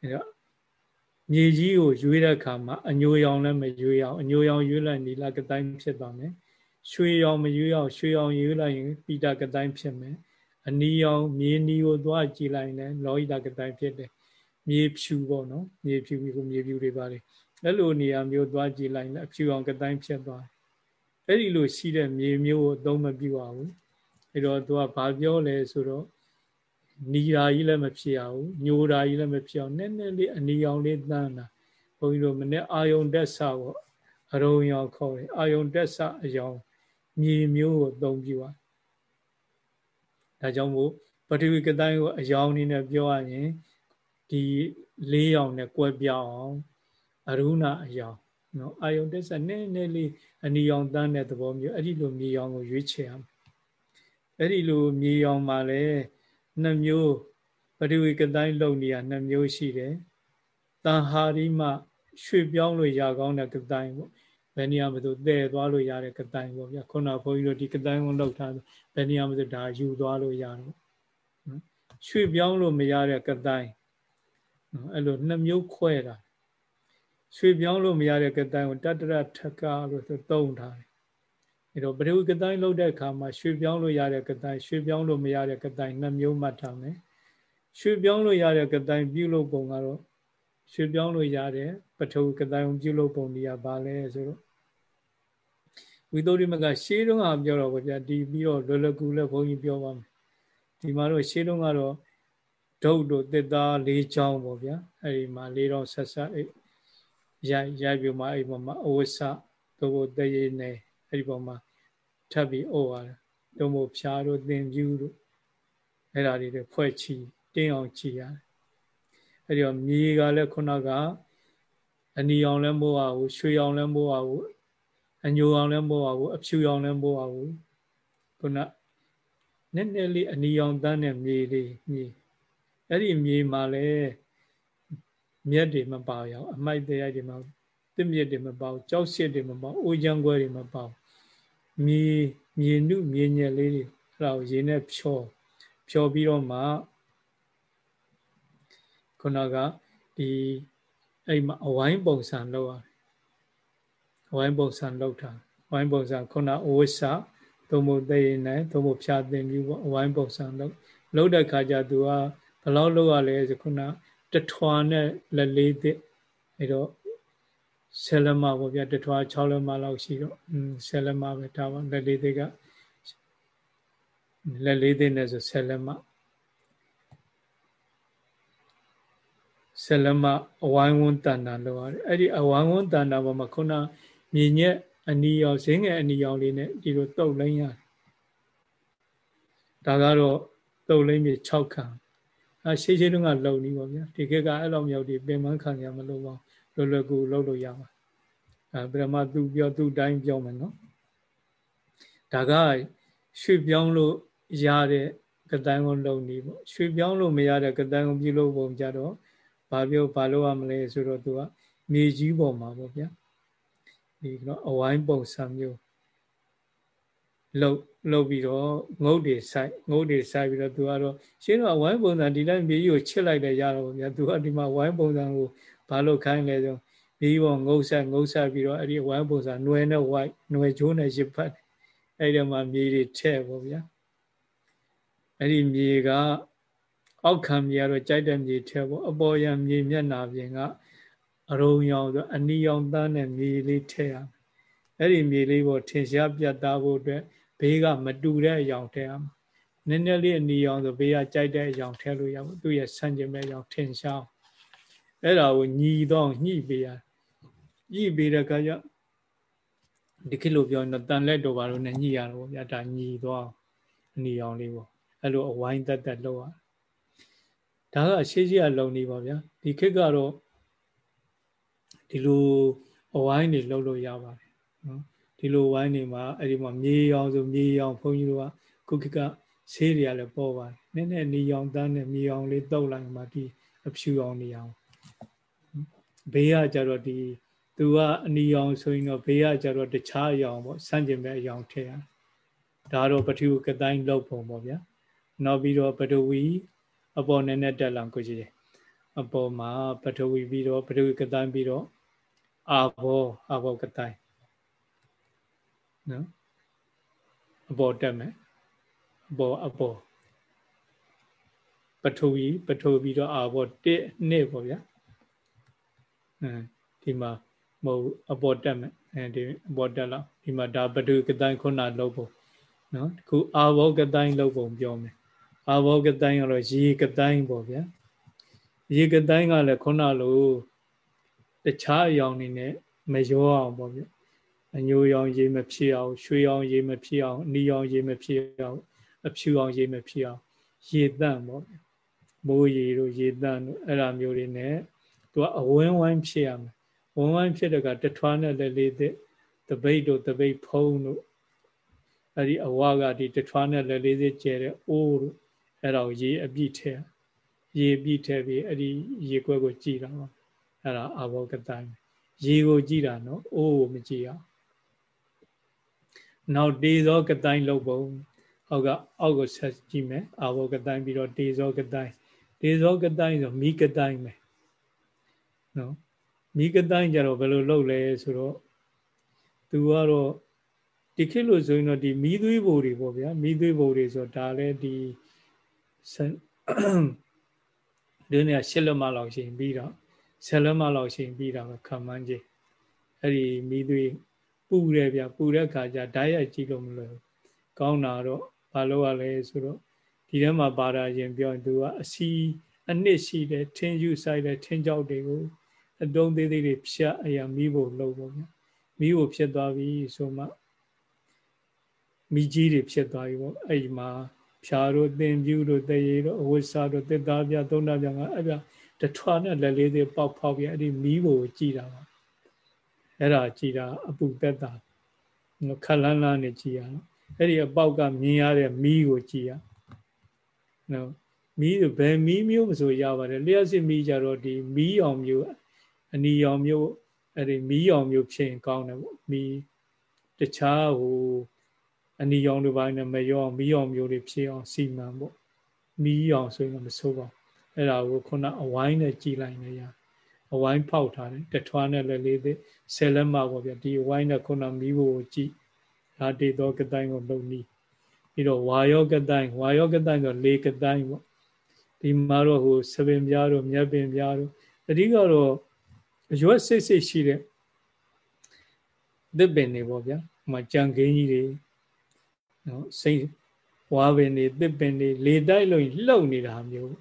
အဲတော့မြေကြီးကိုရွေးတဲ့အခါမှာအညိုရောင်လည်းမရွေးအောင်အညိုရောင်ရွေးလိုက်နီလာကတိုင်းဖြစ်သွားမယ် ရွှေရောင်မရွေးအောင်ရွှေရောင်ရွေးလိုက်ရင်ပိတာကတိုင်းဖြစ်မယ်အနီရောင်မြေနီကိုသွားကြည့်လိုက်ရင်လောဟိတကတိုင်းဖြစ်တယ်မြေဖြူပေါ့နော်မြေဖြူကိုမြေဖြူတွေပါလေအဲ့လိုနေရာမျိုးသွားကြည့်လိုက်ရင်အဖြူအောင်ကတိုင်းဖြစ်သွားတယ်အဲ့ဒီလိုရှိတဲ့မြေမျိုးကိုအသုံးမပြုရဘူးအဲ့တော့သူကဘာပြောလဲဆိုတော့နီရာကြီးလည်းမဖြစ်အောင်ညိုရာကြီးလည်းမဖြစ်အောင်နည်းနည်းလေးအနီအောင်လေးတန်းတာဘုန်းကြီးတို့မနေ့အာယုံတက်ဆပေါ့အရုံရောင်ခေါ်တယ်အာယုံတက်ဆအယောင် မြေမျိုးကိုသုံးပြပါဒါကြောင့်မို့ပထဝီကတိုင်းကိုအယောင်အနေနဲ့ပြောရရင်ဒီ၄ရောင်နဲ့ကွဲပြောင်းအောင်အရုဏအယောင်နော်အာယုံတက်ဆနည်းနည်းလေးအနီရောင်တန်းတဲ့သဘောမျိုးအဲ့ဒီလိုမြေရောင်ကိုရွေးချယ်ရမယ်အဲ့ဒီလိုမြေရောင်မှာလည်းနှစ်မျိုးပထဝီကတိုင်းလုံနေရနှစ်မျိုးရှိတယ်တန်ဟာရီမှရွှေ့ပြောင်းလို့ရကောင်းတဲ့ကတိုင်းပေါ့ ဘယ်နေရာမှာဆိုတည်သွားလို့ရတဲ့ကတိုင်းပေါ့ဗျာခုနဘုန်းကြီးတို့ဒီကတိုင်းကိုလောက်ထားဘယ်နေရာမှာဆိုဒါယူသွားလို့ရတယ်နော်ရွှေ့ပြောင်းလို့မရတဲ့ကတိုင်းနော်အဲ့လိုနှစ်မျိုးခွဲတာရွှေ့ပြောင်းလို့မရတဲ့ကတိုင်းကိုတတ္တရထကလို့ဆိုသုံးထားတယ်အဲ့တော့ပရိဝကတိုင်းလောက်တဲ့အခါမှာရွှေ့ပြောင်းလို့ရတဲ့ကတိုင်းရွှေ့ပြောင်းလို့မရတဲ့ကတိုင်းနှစ်မျိုးမှတ်ထားမယ်ရွှေ့ပြောင်းလို့ရတဲ့ကတိုင်းပြုလုပ်ပုံကတော့ရွှေ့ပြောင်းလို့ရတဲ့ပထဝီကတိုင်းပြုလုပ်ပုံတွေကဘာလဲဆိုတော့ ဝိသုဒ္ဓိမကရှေးတုန်းကပြောတော့ဗျာဒီပြီးတော့လွယ်လွယ်ကူလည်းဘုန်းကြီးပြောပါမယ်ဒီမှာတော့ရှေးတုန်းကတော့ဒုတ်တို့တစ်သားလေးချောင်းပေါ့ဗျာအဲ့ဒီမှာလေးတော့ဆက်ဆက်ရိုက်ရိုက်ပြီးမှအဲ့ပေါ်မှာအဝိဆသို့ဖို့တရေနေအဲ့ဒီပေါ်မှာထပ်ပြီးအိုးရတယ်တို့မို့ဖြားတို့သင်ပြူးတို့အဲ့ဒါတွေဖွဲ့ချီတင်းအောင်ချီရတယ်အဲ့ဒီတော့မြေကလည်းခုနကအနီအောင်လည်းမိုးပါဘူးရွှေအောင်လည်းမိုးပါဘူး အညိုအောင်လည်းမိုးပါဘူးအဖြူအောင်လည်းမိုးပါဘူးခုနနည်းနည်းလေးအနီအောင်တန်းတဲ့မြေလေးမြေအဲ့ဒီမြေမှာလည်းမြက်တွေမပါရအောင်အမိုက်တရားတွေမှာတစ်မြက်တွေမပါဘူးကြောက်ရှစ်တွေမပါဘူးအိုးချမ်းခွဲတွေမပါဘူးမြေမြေနုမြေညက်လေးတွေအဲ့ဒါကိုရေနဲ့ဖြောဖြောပြီးတော့မှခုနကဒီအဲ့မှာအဝိုင်းပုံစံလောက်ရတယ်အ ဝိုင်းပုံစံလောက်တာအဝိုင်းပုံစံခုနအဝိဆသုံးဖို့တည်နေသုံးဖို့ဖြာသင်ပြီးပေါ့အဝိုင်းပုံစံလောက်လောက်တဲ့ခါကျသူကဘယ်လောက်လောက်ရလဲဆိုခုနတထွာနဲ့လက်လေးသစ်အဲ့တော့ဆယ်လက်မပေါ့ဗျာတထွာ6လက်မလောက်ရှိတော့อืมဆယ်လက်မပဲဒါပါလက်လေးသစ်ကလက်လေးသစ်နဲ့ဆိုဆယ်လက်မဆယ်လက်မအဝိုင်းဝန်းတန်တာလောက်ရတယ်အဲ့ဒီအဝိုင်းဝန်းတန်တာပေါ်မှာခုန မြင်ညက်အနီရောင်ဈင်းငယ်အနီရောင်လေးနဲ့ဒီလိုတုတ်လိမ့်ရတယ်ဒါကတော့တုတ်လိမ့်မြေ6ခံအဲရှေးရှေးတုန်းကလုံနီးပါဗျာဒီခေတ်ကအဲ့လိုမျိုးဒီပင်မခံရမလို့ပါလွယ်လွယ်ကူလုပ်လို့ရပါအဲပြမသူပြောသူတိုင်းပြောမယ်နော်ဒါကရွှေပြောင်းလို့ရတဲ့ကတိုင်းကိုလုံနီးပေါ့ရွှေပြောင်းလို့မရတဲ့ကတိုင်းကိုပြုလုပ်ပုံကြတော့ဘာပြောဘာလို့ရမလဲဆိုတော့သူကမြေကြီးပေါ်မှာပေါ့ဗျာ ဒီတော့အဝိုင်းပုံစံမျိုးလှုပ်လှုပ်ပြီးတော့ငုတ်တွေဆိုင်ငုတ်တွေဆိုင်ပြီးတော့သူကတော့ရှင်းတော့ဝိုင်းပုံစံဒီတိုင်းမြေကြီးကိုချစ်လိုက်တယ်ရတော့ဗျာသူကဒီမှာဝိုင်းပုံစံကိုဘာလို့ခိုင်းလဲဆိုမြေကြီးပေါ်ငုတ်ဆက်ငုတ်ဆက်ပြီးတော့အဲ့ဒီဝိုင်းပုံစံနွယ်နဲ့ဝိုင်းနွယ်ချိုးနဲ့ရစ်ဖတ်အဲ့ဒီမှာမြေတွေထဲ့ပေါ့ဗျာအဲ့ဒီမြေကအောက်ခံမြေကတော့ကြိုက်တဲ့မြေထဲ့ပေါ့အပေါ်ရံမြေမျက်နာပြင်က အရုံရောင်ဆိုအနီရောင်သားနဲ့မြေလေးထည့်ရအဲ့ဒီမြေလေးပေါ်ထင်ရှားပြတ်သားဖို့အတွက်ဘေးကမတူတဲ့အယောင်ထည့်ရမှာနည်းနည်းလေးအနီရောင်ဆိုဘေးကကြိုက်တဲ့အယောင်ထည့်လို့ရမှာသူ့ရဲ့ဆန့်ကျင်မဲ့အယောင်ထင်ရှားအဲ့ဒါကိုညီတော့ညှိပေးရညှိပေးတဲ့အခါကျဒီခေတ်လိုပြောရင်တော့တန်လက်တော်ဘာလို့နဲ့ညှိရတော့ဗျာဒါညီတော့အနီရောင်လေးပေါ့အဲ့လိုအဝိုင်းတက်တက်လောက်ရဒါကအရှိရှိကလုံနေပါဗျာဒီခေတ်ကတော့ ဒီလိုအဝိုင်းတွေလှုပ်လို့ရပါတယ်နော်ဒီလိုဝိုင်းနေမှာအဲ့ဒီမှာမြေရောင်ဆိုမြေရောင်ဘုန်းကြီးတို့ကခုခေတ်ကဆေးတွေကလည်းပေါ်ပါတယ်နည်းနည်းနေရောင်တန်းနဲ့မြေရောင်လေးတုပ်လိုက်မှဒီအဖြူအောင်နေအောင်ဘေးကကြတော့ဒီသူကအနီရောင်ဆိုရင်တော့ဘေးကကြတော့တခြားအရောင်ပေါ့စန့်ကျင်မဲ့အရောင်ထည့်ရဒါတော့ပထဝီကတိုင်းလောက်ပုံပေါ့ဗျာနောက်ပြီးတော့ပထဝီအပေါ်နည်းနည်းတက်လာကိုကြည့်တယ် အပေါ်မှာပထဝီပြီးတော့ပထဝီကတိုင်းပြီးတော့အာဘောအာဘောကတိုင်းနော်အပေါ်တက်မယ်အပေါ်အပေါ်ပထဝီပထဝီတော့အာဘောတစ်နှစ်ပေါ့ဗျာအဲဒီမှာမဟုတ်အပေါ်တက်မယ်အဲဒီအပေါ်တက်လောက်ဒီမှာဒါပထဝီကတိုင်းခုနလောက်ပုံနော်ခုအာဘောကတိုင်းလောက်ပုံပြောမယ်အာဘောကတိုင်းကတော့ရေကတိုင်းပေါ့ဗျာ ရေကတိုင်းကလည်းခုနလိုတခြားအယောင်နေနဲ့မရောအောင်ပေါ့ဗျအညိုရောင်ရေမဖြစ်အောင်ရွှေရောင်ရေမဖြစ်အောင်အနီရောင်ရေမဖြစ်အောင်အဖြူအောင်ရေမဖြစ်အောင်ရေတန့်ပေါ့ဗျမိုးရေတို့ရေတန့်တို့အဲ့လိုမျိုးတွေနဲ့သူကအဝင်းဝိုင်းဖြစ်ရမယ်ဝင်းဝိုင်းဖြစ်တဲ့ကတထွားနဲ့လည်းလေးတဲ့တပိတ်တို့တပိတ်ဖုံးတို့အဲ့ဒီအဝါကဒီတထွားနဲ့လည်းလေးစစ်ကျဲတဲ့အိုးတို့အဲ့ဒါကိုရေအပြည့်ထဲ ရေပြည့်ထဲပြီးအဲ့ဒီရေခွက်ကိုကြည်တာပါအဲ့ဒါအဘောကတိုင်းရေကိုကြည်တာနော်အိုးကိုမကြည်အောင်နောက်တေဇောကတိုင်းလုပ်ပုံအောက်ကအောက်ကိုဆက်ကြည့်မယ်အဘောကတိုင်းပြီးတော့တေဇောကတိုင်းတေဇောကတိုင်းဆိုမိကတိုင်းပဲနော်မိကတိုင်းကြတော့ဘယ်လိုလုပ်လဲဆိုတော့သူကတော့ဒီခေတ်လို့ဆိုရင်တော့ဒီမီးသွေးဘိုတွေပေါ့ဗျာမီးသွေးဘိုတွေဆိုဒါလည်းဒီ ဒီနေ့ရှစ်လက်မလောက်ရှိရင်ပြီးတော့ဆယ်လက်မလောက်ရှိရင်ပြီးတာပဲခံမှန်းကြည့်အဲ့ဒီမီးသွေးပူတယ်ဗျပူတဲ့ခါကျဓာတ်ရိုက်ကြည့်လို့မလွယ်ဘူးကောင်းတာတော့ဘာလို့ရလဲဆိုတော့ဒီထဲမှာပါတာရင်ပြောရင်သူကအစီအနှစ်ရှိတယ်ထင်းယူဆိုင်တယ်ထင်းကြောက်တွေကိုအတုံးသေးသေးတွေဖြတ်အရာမီးဖို့လုပ်ပေါ့ဗျာမီးဖို့ဖြစ်သွားပြီဆိုမှမိကြီးတွေဖြစ်သွားပြီပေါ့အဲ့ဒီမှာ ဖြာတို့သင်ပြူတို့တရေတို့အဝိစာတို့တစ်သားပြသုံးသားပြကအဲ့ပြတထွားနဲ့လက်လေးတွေပေါက်ဖောက်ပြီးအဲ့ဒီမီးကိုကြည်တာပါအဲ့ဒါကြည်တာအပူသက်တာခက်လန်းလန်းနဲ့ကြည်ရအောင်အဲ့ဒီအပေါက်ကမြင်ရတဲ့မီးကိုကြည်ရနော်မီးဘယ်မီးမျိုးမဆိုရပါတယ်လျှက်စစ်မီးကြတော့ဒီမီးအောင်မျိုးအနီရောင်မျိုးအဲ့ဒီမီးရောင်မျိုးဖြစ်ရင်ကောင်းတယ်ပေါ့မီးတခြားဟို အနီရောင်တွေပိုင်းနဲ့မရောအောင်မီးရောင်မျိုးတွေဖြစ်အောင်စီမံပေါ့မီးရောင်ဆိုရင်မဆိုးပါဘူးအဲ့ဒါကိုခုနအဝိုင်းနဲ့ကြည်လိုက်နေရအဝိုင်းဖောက်ထားတယ်တထွားနဲ့လည်းလေးသေးဆယ်လက်မပေါ့ဗျဒီအဝိုင်းနဲ့ခုနမီးဖို့ကြည်ဒါတေသောကတိုင်းကိုလုံနီးပြီးတော့ဝါယောကတိုင်းဝါယောကတိုင်းဆိုလေကတိုင်းပေါ့ဒီမှာတော့ဟိုသပင်ပြားတို့မြက်ပင်ပြားတို့အဓိကတော့ရွက်စိတ်စိတ်ရှိတဲ့သစ်ပင်တွေပေါ့ဗျာဟိုမှာကြံခင်းကြီးတွေ နော်စိတ်ဝါပင်တွေသစ်ပင်တွေလေတိုက်လို့လှုပ်နေတာမျိုး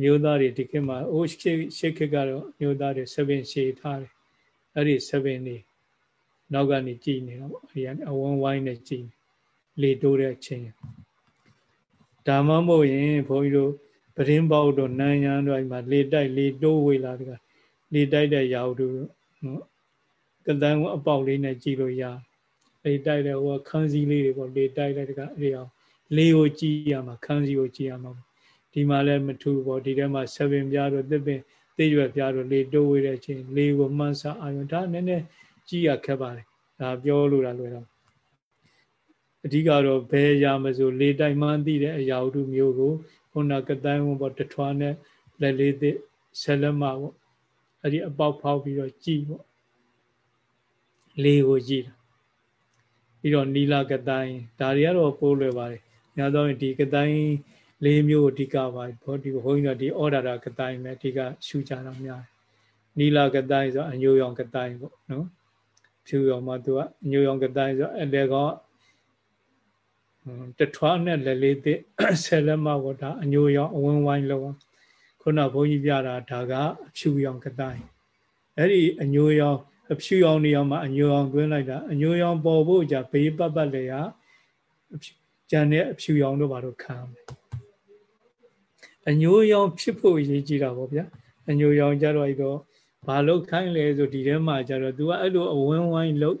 မျိုးသားတွေဒီခေတ်မှာအိုးရှိရှိခေတ်ကတော့မျိုးသားတွေဆပင်ရှည်ထားတယ်အဲ့ဒီဆပင်တွေနောက်ကနေကြည်နေတော့အရင်အဝန်းဝိုင်းနဲ့ကြည်လေတိုးတဲ့အချိန်ဒါမှမဟုတ်ရင်ဘုန်းကြီးတို့ပရင်းပေါက်တို့နန်းရန်တို့အိမ်မှာလေတိုက်လေတိုးဝေလာတကလေတိုက်တဲ့ရာဟုတို့နော်ကတန်းအပေါက်လေးနဲ့ကြည်လို့ရ လေတိုက်တဲ့ဟိုခန်းစည်းလေးတွေပေါ့လေတိုက်တဲ့တကအဲ့အောင်လေကိုကြည်ရမှာခန်းစည်းကိုကြည်ရမှာဒီမှာလည်းမထူပေါ့ဒီထဲမှာဆပင်ပြားတို့သစ်ပင်သိရွက်ပြားတို့လေတိုးဝေတဲ့အချိန်လေကိုမှန်းဆအာယုံဒါနည်းနည်းကြည်ရခက်ပါတယ်ဒါပြောလို့တာလွယ်တော့အဓိကတော့ဘယ်ရာမဆိုလေတိုက်မှန်းသိတဲ့အရာဝတ္ထုမျိုးကိုခုနကတိုင်းဝန်ပေါ့တထွားနဲ့လက်လေးသစ်ဆယ်လက်မပေါ့အဲ့ဒီအပေါက်ဖောက်ပြီးတော့ကြည်ပေါ့လေကိုကြည်တာ ပြီးတော့နီလာကတိုင်းဒါတွေကတော့ပိုးလွယ်ပါတယ်များသောဒီကတိုင်းလေးမျိုးအဓိကပါဘောဒီဘုန်းကြီးတို့ဒီဩဒါတာကတိုင်းပဲအဓိကရှုကြတာများတယ်နီလာကတိုင်းဆိုအညိုရောင်ကတိုင်းပေါ့နော်ဖြူရောင်မှသူကအညိုရောင်ကတိုင်းဆိုအလေကောတထွားနဲ့လက်လေးသစ်ဆယ်လက်မဝတာအညိုရောင်အဝန်းဝိုင်းလုံးခုနဘုန်းကြီးပြတာဒါကအဖြူရောင်ကတိုင်းအဲ့ဒီအညိုရောင် အဖြူရောင်နေရာမှာအညိုရောင်တွင်းလိုက်တာအညိုရောင်ပေါ်ဖို့じゃဘေးပတ်ပတ်လေရကြံတဲ့အဖြူရောင်တို့ဘာလို့ခံမယ်အညိုရောင်ဖြစ်ဖို့အရေးကြီးတာပေါ့ဗျာအညိုရောင်ကြတော့အဲ့တော့ဘာလို့ခိုင်းလဲဆိုဒီထဲမှာကြတော့ तू ကအဲ့လိုအဝန်းဝိုင်းလို့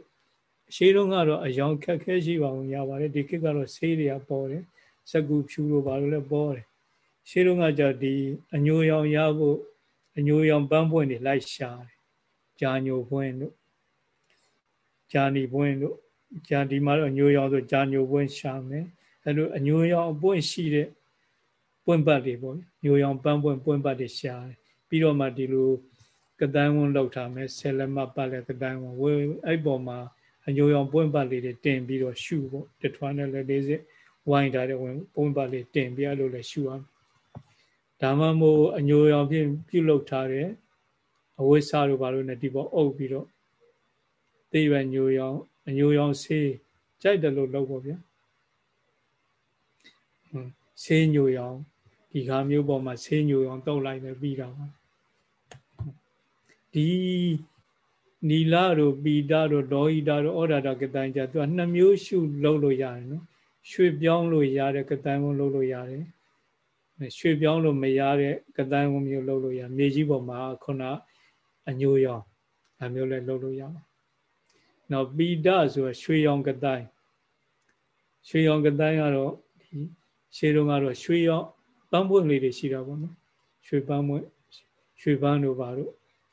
ရှေးတုန်းကတော့အယောင်ခက်ခဲရှိပါဝင်ရပါတယ်ဒီခေတ်ကတော့ဆေးတွေကပေါ်တယ်စကူဖြူလို့ဘာလို့လဲပေါ်တယ်ရှေးတုန်းကကြဒီအညိုရောင်ရဖို့အညိုရောင်ပန်းပွင့်တွေလိုက်ရှာတယ် ် ကြာညိုပွင့်တို့ကြာနီပွင့်တို့ကြာဒီမှာတော့အညိုရောင်ဆိုကြာညိုပွင့်ရှာမယ်အဲ့လိုအညိုရောင်အပွင့်ရှိတဲ့ပွင့်ပတ်တွေပေါ့ညိုရောင်ပန်းပွင့်ပွင့်ပတ်တွေရှာတယ်ပြီးတော့မှဒီလိုကတန်းဝန်းလောက်ထားမယ်ဆယ်လက်မပတ်လဲကတန်းဝန်းဝဲအဲ့ပေါ်မှာအညိုရောင်ပွင့်ပတ်လေးတွေတင်ပြီးတော့ရှုပေါ့တထွားနဲ့လည်းလေးစစ်ဝိုင်းထားတဲ့ဝင်ပွင့်ပတ်လေးတင်ပြလို့လည်းရှုအောင်ဒါမှမဟုတ်အညိုရောင်ဖြင့်ပြုလုပ်ထားတဲ့ အဝိစာတို့ဘာလို့ ਨੇ ဒီပေါ်အုပ်ပြီးတော့သိရွယ်ညိုရောင်အညိုရောင်ဆေးကြိုက်တယ်လို့လုပ်ပေါ့ဗျာဆေးညိုရောင်ဒီခါမျိုးပေါ်မှာဆေးညိုရောင်တုတ်လိုက်တယ်ပြီးတာပါဒီနီလာတို့ပီတာတို့ဒေါဟိတာတို့ဩဒါတာကတိုင်းကြသူကနှစ်မျိုးရှုလုပ်လို့ရတယ်နော်ရွှေပြောင်းလို့ရတဲ့ကတိုင်းဝန်းလုပ်လို့ရတယ်ရွှေပြောင်းလို့မရတဲ့ကတိုင်းဝန်းမျိုးလုပ်လို့ရမြေကြီးပေါ်မှာခုန အညိုရောင်ဒါမျိုးလည်းလုပ်လို့ရပါနောက်ပီတာဆိုရွှေရောင်ကတိုင်းရွှေရောင်ကတိုင်းကတော့ဒီရှေးတုန်းကတော့ရွှေရောင်ပန်းပွင့်လေးတွေရှိတာပေါ့နော်ရွှေပန်းပွင့်ရွှေပန်းတို့ပါတို့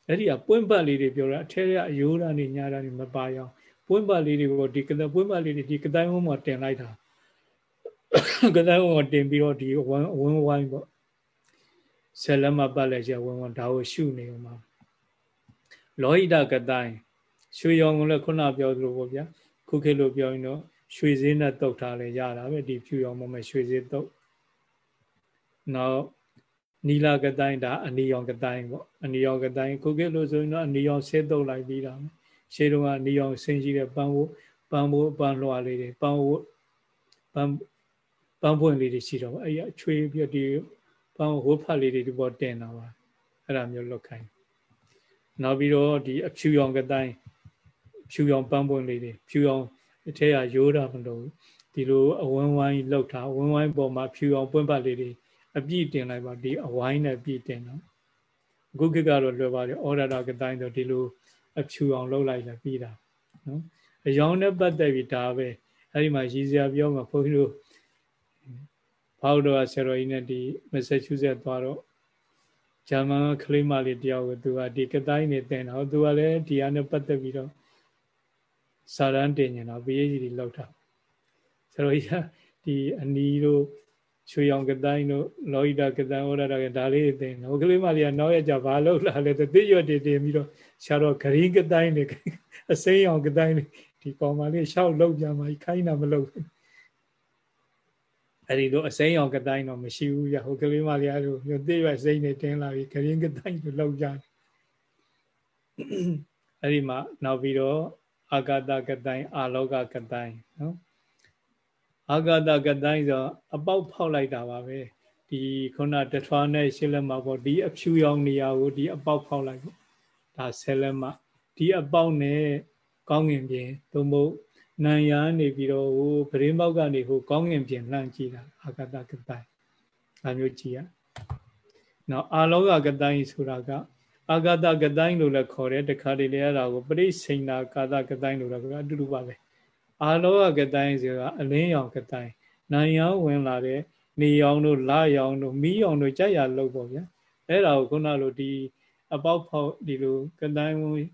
အဲ့ဒီကပွင့်ပတ်လေးတွေပြောတာအထဲကအယိုးဓာတ်နေညာဓာတ်နေမပါအောင်ပွင့်ပတ်လေးတွေကိုဒီကပွင့်ပတ်လေးတွေဒီကတိုင်းဝန်းမှာတင်လိုက်တာကတိုင်းဝန်းမှာတင်ပြီးတော့ဒီဝန်းဝန်းဝိုင်းပေါ့ဆယ်လက်မပတ်လက်ကျဝန်းဝန်းဒါကိုရှုနေအောင်ပါ လောဟိတကတိုင်းရွှေရောင်ကလည်းခုနပြောသလိုပေါ့ဗျာခုခေတ်လိုပြောရင်တော့ရွှေစည်းနဲ့တုတ်ထားလဲရတာပဲဒီဖြူရောင်မမဲ့ရွှေစည်းတုတ်နောက်နီလာကတိုင်းဒါအနီရောင်ကတိုင်းပေါ့အနီရောင်ကတိုင်းခုခေတ်လိုဆိုရင်တော့အနီရောင်ဆဲတုတ်လိုက်ပြီးတာရှေးတုန်းကအနီရောင်ဆင်းရှိတဲ့ပန်းဖို့ပန်းဖို့ပန်းလွှာလေးတွေပန်းဖို့ပန်းပန်းပွင့်လေးတွေရှိတော့အဲ့ရချွေးပြဒီပန်းဟိုးဖတ်လေးတွေဒီပေါ်တင်တာပါအဲ့ဒါမျိုးလောက်ခိုင်း နောက်ပြီးတော့ဒီအဖြူရောင်ကတိုင်းဖြူရောင်ပန်းပွင့်လေးတွေဖြူရောင်အထက်ကရိုးတာမလို့ဒီလိုအဝန်းဝိုင်းလောက်တာအဝန်းဝိုင်းပေါ်မှာဖြူရောင်ပွင့်ပတ်လေးတွေအပြည့်တင်လိုက်ပါဒီအဝိုင်းနဲ့ပြည့်တင်တော့အခုခေတ်ကတော့လွယ်ပါတယ်ဩရတာကတိုင်းဆိုဒီလိုအဖြူအောင်လုပ်လိုက်လည်းပြီးတာနော်အယောင်နဲ့ပတ်သက်ပြီးဒါပဲအဲ့ဒီမှာရည်စရာပြောမှာဘုန်းကြီးတို့ဘောက်တော်ဆရာတော်ကြီးနဲ့ဒီမက်ဆာချူးဆက်သွားတော့ ဂျာမန်ကလေးမလေးတယောက်ကိုသူကဒီကတိုင်းနေတင်တော့သူကလည်းဒီဟာနဲ့ပတ်သက်ပြီးတော့စာရန်တင်နေတာ PhD တွေလောက်တာဆရာတော်ကြီးဒီအနီတို့ချွေရောင်ကတိုင်းတို့လောဟိတကတိုင်းဩရတာကဒါလေးတင်တော့ကလေးမလေးကနောက်ရကြဘာလောက်လာလဲသိရွတ်တင်တင်ပြီးတော့ဆရာတော်ဂရင်းကတိုင်းနေအစိမ်းအောင်ကတိုင်းနေဒီကောင်မလေးရှောက်လောက်ကြမှာခိုင်းတာမလုပ် အဲ့ဒီတော့အစိမ်းအောင်ကတိုင်းတော့မရှိဘူးပြဟိုကလေးမလေးအဲ့လိုမျိုးသိရွတ်စိမ့်နေတင်းလာပြီးဂရင်းကတိုင်းကိုလောက်ကြအဲ့ဒီမှာနောက်ပြီးတော့အာဂတကတိုင်းအာလောကကတိုင်းနော်အာဂတကတိုင်းဆိုအပေါက်ဖောက်လိုက်တာပါပဲဒီခုနတထွားနဲ့ရှင်းလက်မှာပေါ့ဒီအဖြူရောင်နေရာကိုဒီအပေါက်ဖောက်လိုက်ပေါ့ဒါဆယ်လက်မှာဒီအပေါက်နဲ့ကောင်းငင်ပြင်သို့မဟုတ် နံရနေပြီးတော့ဟိုပရင်းပေါက်ကနေဟိုကောင်းငင်ပြင်လှမ်းကြည့်တာအာဂတကတိုင်းဒါမျိုးကြည့်ရနော်အာလောကကတိုင်းဆိုတာကအာဂတကတိုင်းလို့လည်းခေါ်တယ်တခါတလေအဲ့ဒါကိုပရိစိန်နာကာသကတိုင်းလို့လည်းအတူတူပါပဲအာလောကကတိုင်းဆိုတာအလင်းရောင်ကတိုင်းနိုင်ရောင်ဝင်လာတဲ့နေရောင်တို့လရောင်တို့မီးရောင်တို့ကြက်ရလို့ပေါ့ဗျာအဲ့ဒါကိုခုနလိုဒီအပေါက်ဖောက်ဒီလိုကတိုင်းဝင်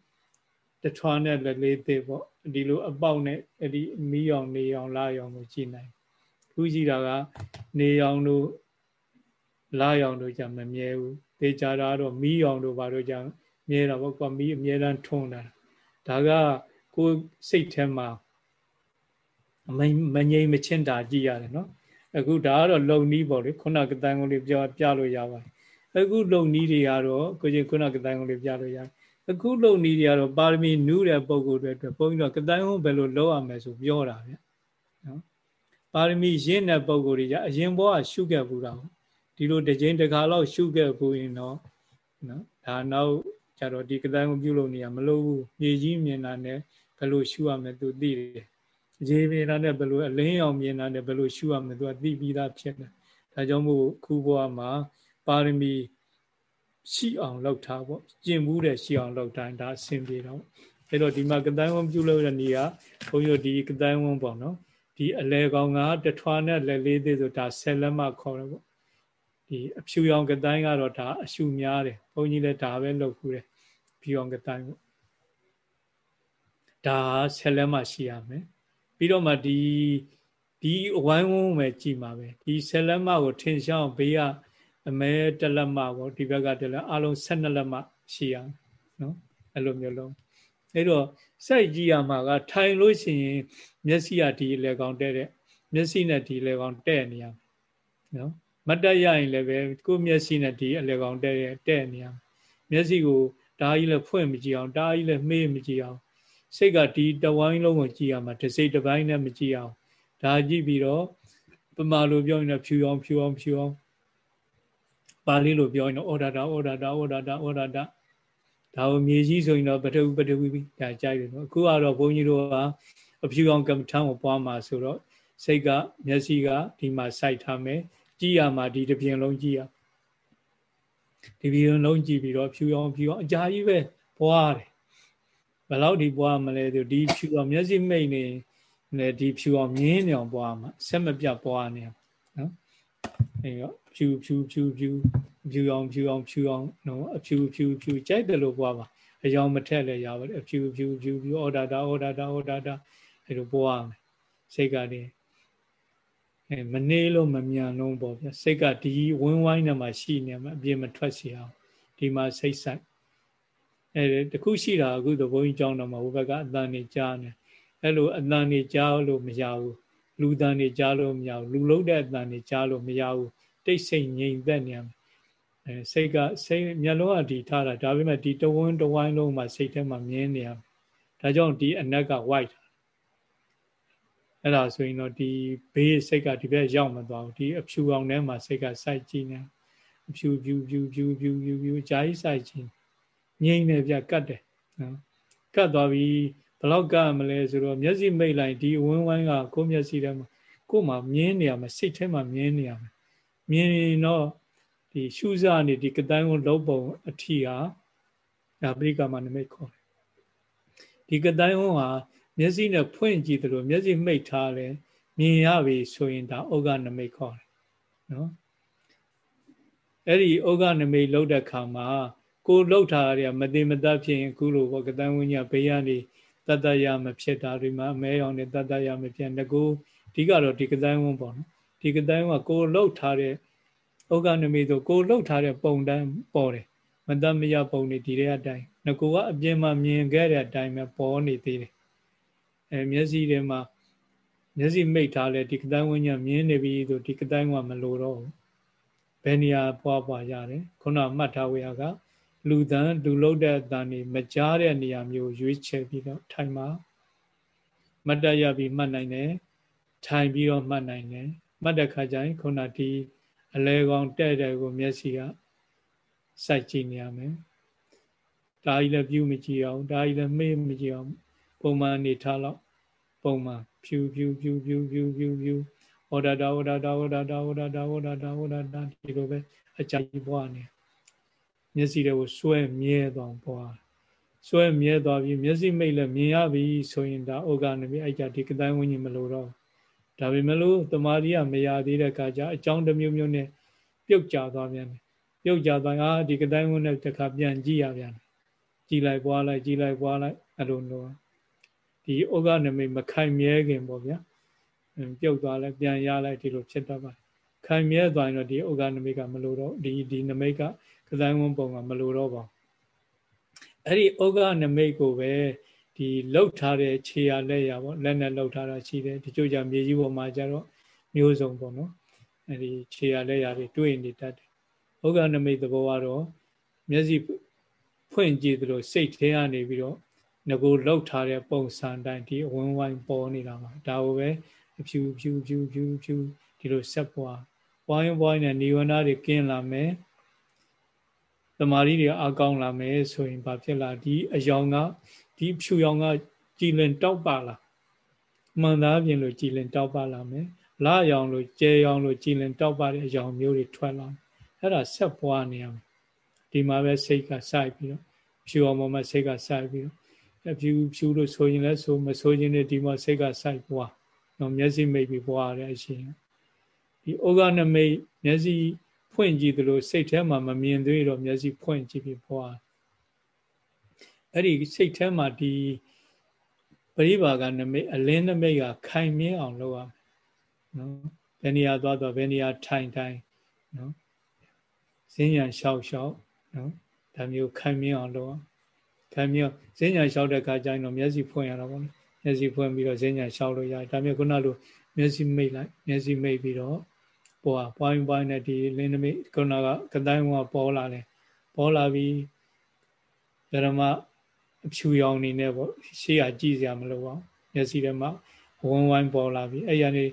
တထွားနဲ့လက်လေးသေးပေါ့ ဒီလိုအပေါက်နဲ့အဲ့ဒီမီးရောင်နေရောင်လရောင်ကိုကြည့်နိုင်ခုကြည့်တာကနေရောင်တို့လရောင်တို့ကြမမြဲဘူးသေချာတာတော့မီးရောင်တို့ဘာတို့ကြမြဲတာပေါ့ကွာမီးအမြဲတမ်းထုံးတာဒါကကိုယ်စိတ်ထဲမှာမမငြိမ်မချင့်တာကြည့်ရတယ်နော်အခုဒါကတော့လုံနီးပေါ့လေခုနကတန်ကုန်လေးပြောပြလို့ရပါတယ်အခုလုံနီးတွေကတော့ကိုကြီးခုနကတန်ကုန်လေးပြလို့ရတယ် အခုလုံနီးတွေကတော့ပါရမီနူးတဲ့ပုံကိုယ်တွေအတွက်ဘုန်းကြီးတို့ကတန်ကုန်ဘယ်လိုလုပ်ရမလဲဆိုပြောတာဗျနော်ပါရမီရင့်တဲ့ပုံကိုယ်တွေကအရင်ဘောကရှုခဲ့ဘူးတာဒီလိုတစ်ချိန်တစ်ခါလောက်ရှုခဲ့ဘူးရင်တော့နော်ဒါနောက်ကြတော့ဒီကတန်ကိုပြုလုပ်နေရမလို့ဘူးမြေကြီးမြင်တာနဲ့ဘယ်လိုရှုရမလဲသူသိတယ်ရေမြင်တာနဲ့ဘယ်လိုအလင်းရောင်မြင်တာနဲ့ဘယ်လိုရှုရမလဲသူကသိပြီးသားဖြစ်တယ်ဒါကြောင့်မို့ခုဘဝမှာပါရမီ ရှိအောင်လုပ်ထားပေါ့ကျင့်မှုတဲ့ရှိအောင်လုပ်တိုင်းဒါအဆင်ပြေတော့အဲ့တော့ဒီမှာကတိုင်းဝန်းပြုလုပ်တဲ့နေရာဘုန်းကြီးတို့ဒီကတိုင်းဝန်းပေါ့နော်ဒီအလဲကောင်ကတထွားနဲ့လက်လေးသေးဆိုဒါဆယ်လက်မခေါ်တယ်ပေါ့ဒီအဖြူရောင်ကတိုင်းကတော့ဒါအရှုများတယ်ဘုန်းကြီးလည်းဒါပဲလုပ်ခုတယ်ဖြူရောင်ကတိုင်းပေါ့ဒါဆယ်လက်မရှိရမယ်ပြီးတော့မှဒီဒီအဝိုင်းဝန်းပဲကြည်မှာပဲဒီဆယ်လက်မကိုထင်ရှားအောင်ဘေးက အမဲတလက်မပေါ့ဒီဘက်ကတလက်အလုံး12လက်မရှိရမယ်နော်အဲ့လိုမျိုးလုံးအဲ့တော့စိုက်ကြည့်ရမှာက ထိုင်လို့ရှိရင်မျက်စိကဒီလေကောင်တဲ့တဲ့မျက်စိနဲ့ဒီလေကောင်တဲ့နေရမယ်နော်မတ်တက်ရရင်လည်းပဲကိုယ်မျက်စိနဲ့ဒီအလေကောင်တဲ့တဲ့နေရမယ်မျက်စိကိုဒါကြီးလည်းဖွင့်မကြည့်အောင်ဒါကြီးလည်းမေးမကြည့်အောင်စိတ်ကဒီတဝိုင်းလုံးကိုကြည့်ရမှာတစ်စိတ်တစ်ပိုင်းနဲ့မကြည့်အောင်ဒါကြည့်ပြီးတော့ပမာလိုပြောရင်ဖြူအောင်ဖြူအောင်ဖြူအောင် ပါဠိလိုပြောရင်ဩဒတာဩဒတာဩဒတာဩဒတာဒါကိုမြေကြီးဆိုရင်တော့ပထဝီပထဝီဒါကြိုက်တယ်နော်အခုကတော့ဘုန်းကြီးတို့ကအဖြူအောင်ကမ္မထံကိုပွားမှာဆိုတော့စိတ်ကမျက်စိကဒီမှာစိုက်ထားမယ်ကြည့်ရမှာဒီတစ်ပြင်လုံးကြည့်ရဒီပြင်လုံးကြည့်ပြီးတော့ဖြူအောင်ဖြူအောင်အကြာကြီးပဲပွားတယ်ဘယ်လောက်ဒီပွားမလဲဆိုဒီဖြူအောင်မျက်စိမိတ်နေလေဒီဖြူအောင်မြင်းနေအောင်ပွားမှာဆက်မပြတ်ပွားနေနော်အဲတော့ ဖြူဖြူဖြူဖြူဖြူအောင်ဖြူအောင်ဖြူအောင်နော်အဖြူဖြူဖြူကြိုက်တယ်လို့ပွားပါအယောင်မထက်လည်းရပါတယ်အဖြူဖြူဖြူဖြူအော်ဒါတာအော်ဒါတာအော်ဒါတာအဲလိုပွားမယ်စိတ်ကတည်းအဲမနေလို့မမြန်လုံးပေါ့ဗျာစိတ်ကဒီဝင်းဝိုင်းထဲမှာရှိနေမှာအပြင်းမထွက်စီအောင်ဒီမှာစိတ်ဆိုင်အဲတခုရှိတာအခုသဘုန်းကြီးကြောင်းတော့မှာဟိုဘက်ကအတန်နေကြားနေအဲ့လိုအတန်နေကြားလို့မရဘူးလူတန်နေကြားလို့မရဘူးလူလုံးတဲ့အတန်နေကြားလို့မရဘူး တိတ်ဆိတ်ငြိမ်သက်နေရမယ်အဲစိတ်ကစိတ်မျက်လုံးကဒီထားတာဒါပေမဲ့ဒီတဝန်းတဝိုင်းလုံးမှာစိတ်ထဲမှာမြင်နေရမယ်ဒါကြောင့်ဒီအနက်က white အဲ့ဒါဆိုရင်တော့ဒီဘေးစိတ်ကဒီဘက်ရောက်မသွားဘူးဒီအဖြူအောင်ထဲမှာစိတ်ကစိုက်ကြည့်နေအဖြူဖြူဖြူဖြူဖြူဖြူဖြူအကြာကြီးစိုက်ကြည့်ငြိမ့်နေပြကတ်တယ်နော်ကတ်သွားပြီးဘလောက်ကမလဲဆိုတော့မျက်စိမိတ်လိုက်ဒီဝင်းဝိုင်းကကိုမျက်စိထဲမှာကို့မှာမြင်းနေရမယ်စိတ်ထဲမှာမြင်းနေရမယ် မြင်တော့ဒီရှုစားနေဒီကတိုင်းကိုလုံးပုံအထီဟာဒါပရိကမနမိတ်ခေါ်တယ်ဒီကတိုင်းဟာမျက်စိနဲ့ဖွင့်ကြည့်တယ်လို့မျက်စိမိတ်ထားလဲမြင်ရပြီဆိုရင်ဒါဩဃနမိတ်ခေါ်တယ်နော်အဲ့ဒီဩဃနမိတ်လောက်တဲ့ခါမှာကိုလှုပ်ထားရမသိမတတ်ဖြစ်ရင်အခုလိုပေါ့ကတန်ဝိညာဘေးကနေတတ္တရမဖြစ်တာတွေမှာအမဲအောင်နဲ့တတ္တရမဖြစ်ငကိုအဓိကတော့ဒီကတန်ဝန်းပေါ့နော် ဒီကတန်ဝန်းကကိုလှုပ်ထားတဲ့ဩဃနမိတ်ဆိုကိုလှုပ်ထားတဲ့ပုံတန်းပေါ်တယ်မတတ်မရပုံနေဒီတဲ့အတိုင်းငကိုကအပြင်မှာမြင်ခဲ့တဲ့အတိုင်းပဲပေါ်နေသေးတယ်အဲမျက်စိထဲမှာမျက်စိမိတ်ထားလဲဒီကတိုင်းဝဉ္ညာမြင်နေပြီဆိုဒီကတိုင်းကမလို့တော့ဘူးဘယ်နေရာပွားပွားရတယ်ခုနမှတ်ထားဝေရကလူတန်လူလုတ်တဲ့အတန်နေမကြားတဲ့နေရာမျိုးရွေးချယ်ပြီးတော့ထိုင်မှာမတ်တရပြီးမှတ်နိုင်တယ်ထိုင်ပြီးတော့မှတ်နိုင်တယ် မှတ်တဲ့ခါကျရင်ခုနဒီအလဲကောင်တဲ့တဲ့ကိုမျက်စိကစိုက်ကြည့်နေရမယ်ဒါကြီးလည်းပြုမကြည့်အောင်ဒါကြီးလည်းမေ့မကြည့်အောင်ပုံမှန်နေထားလောက်ပုံမှန်ဖြူဖြူဖြူဖြူဖြူဖြူဖြူဩဒတာဩဒတာဩဒတာဩဒတာဩဒတာဩဒတာဒီလိုပဲအကြိုက်ပွားနေမျက်စိတွေကိုစွဲမြဲသွားပွားစွဲမြဲသွားပြီးမျက်စိမိတ်လည်းမြင်ရပြီဆိုရင်ဒါဩဃနမိအဲ့ကြဒီကတိုင်းဝင်းကြီးမလို့တော့ ဒါပေမဲ့လို့တမာရီကမရသေးတဲ့အခါကျအကြောင်းတစ်မျိုးမျိုးနဲ့ပြုတ်ကျသွားပြန်တယ်ပြုတ်ကျသွားအာဒီကတိုင်းဝင်းနဲ့တခါပြန်ကြည့်ရပြန်တယ်ကြည့်လိုက်ပွားလိုက်ကြည့်လိုက်ပွားလိုက်အဲ့လိုလိုဒီဩဃနမိတ်မခိုင်မြဲခင်ပေါ့ဗျာပြုတ်သွားလဲပြန်ရလိုက်ဒီလိုဖြစ်တတ်ပါတယ်ခိုင်မြဲသွားရင်တော့ဒီဩဃနမိတ်ကမလိုတော့ဒီဒီနမိတ်ကကတိုင်းဝန်းပုံကမလိုတော့ပါအဲ့ဒီဩဃနမိတ်ကိုပဲ ဒီလှုပ်ထားတဲ့ခြေရလက်ရပေါ့လက်နဲ့လှုပ်ထားတာရှိတယ်ဒီကျို့ကြမြေကြီးပေါ်မှာကျတော့မျိုးစုံပေါ့နော်အဲ့ဒီခြေရလက်ရတွေတွေ့နေတတ်တယ်ဩဃနမိတ်သဘောကတော့မျက်စိဖွင့်ကြည့်သလိုစိတ်ထဲကနေပြီးတော့ငကိုလှုပ်ထားတဲ့ပုံစံတိုင်းဒီအဝင်းဝိုင်းပေါ်နေတာပါဒါကိုပဲအဖြူဖြူဖြူဖြူဖြူဒီလိုဆက်ပွားပွားရင်ပွားရင်နေဝနာတွေကင်းလာမယ်တမာရီတွေအကောင်းလာမယ်ဆိုရင်ဘာဖြစ်လာဒီအယောင်က ဒီဖြူယောင်ကကြည်လင်တောက်ပါလားမှန်သားပြင်လို့ကြည်လင်တောက်ပါလာမယ်လာယောင်လို့ကျဲယောင်လို့ကြည်လင်တောက်ပါတဲ့အယောင်မျိုးတွေထွက်လာအဲ့ဒါဆက်ပွားနေရမယ်ဒီမှာပဲစိတ်ကစိုက်ပြီးတော့ဖြူအောင်မှစိတ်ကစိုက်ပြီးတော့အဖြူဖြူလို့ဆိုရင်လည်းဆိုမဆိုရင်လည်းဒီမှာစိတ်ကစိုက်ပွားတော့မျက်စိမိတ်ပြီးပွားရတဲ့အရှင်ဒီဩဃနမိတ်မျက်စိဖွင့်ကြည့်သလိုစိတ်ထဲမှာမမြင်သေးတော့မျက်စိဖွင့်ကြည့်ပြီးပွား အဲ့ဒီစိတ်ထဲမှာဒီပရိပါကနမိတ်အလင်းနမိတ်ကခိုင်မြဲအောင်လုပ်ရမယ်နော်ဘယ်နေရာသွားသွားဘယ်နေရာထိုင်ထိုင်နော်စဉ္ညာလျှောက်လျှောက်နော်ဒါမျိုးခိုင်မြဲအောင်လုပ်ရခံမြောက်ဈဉ္ညာလျှောက်တဲ့ခါကျရင်တော့မျက်စိဖွင့်ရတာပေါ့လေမျက်စိဖွင့်ပြီးတော့ဈဉ္ညာလျှောက်လို့ရတယ်ဒါမျိုးခုနလိုမျက်စိမိတ်လိုက်မျက်စိမိတ်ပြီးတော့ပွားပွားရင်ပွားရင်ဒီလင်းနမိတ်ခုနကကတိုင်းကပေါ်လာတယ်ပေါ်လာပြီးဓမ္မ အဖြူရောင်နေနဲ့ပေါ့ရှေ့ကကြည့်စရာမလိုပါဘူးမျက်စိထဲမှာဝန်းဝိုင်းပေါ်လာပြီးအဲ့ရနေ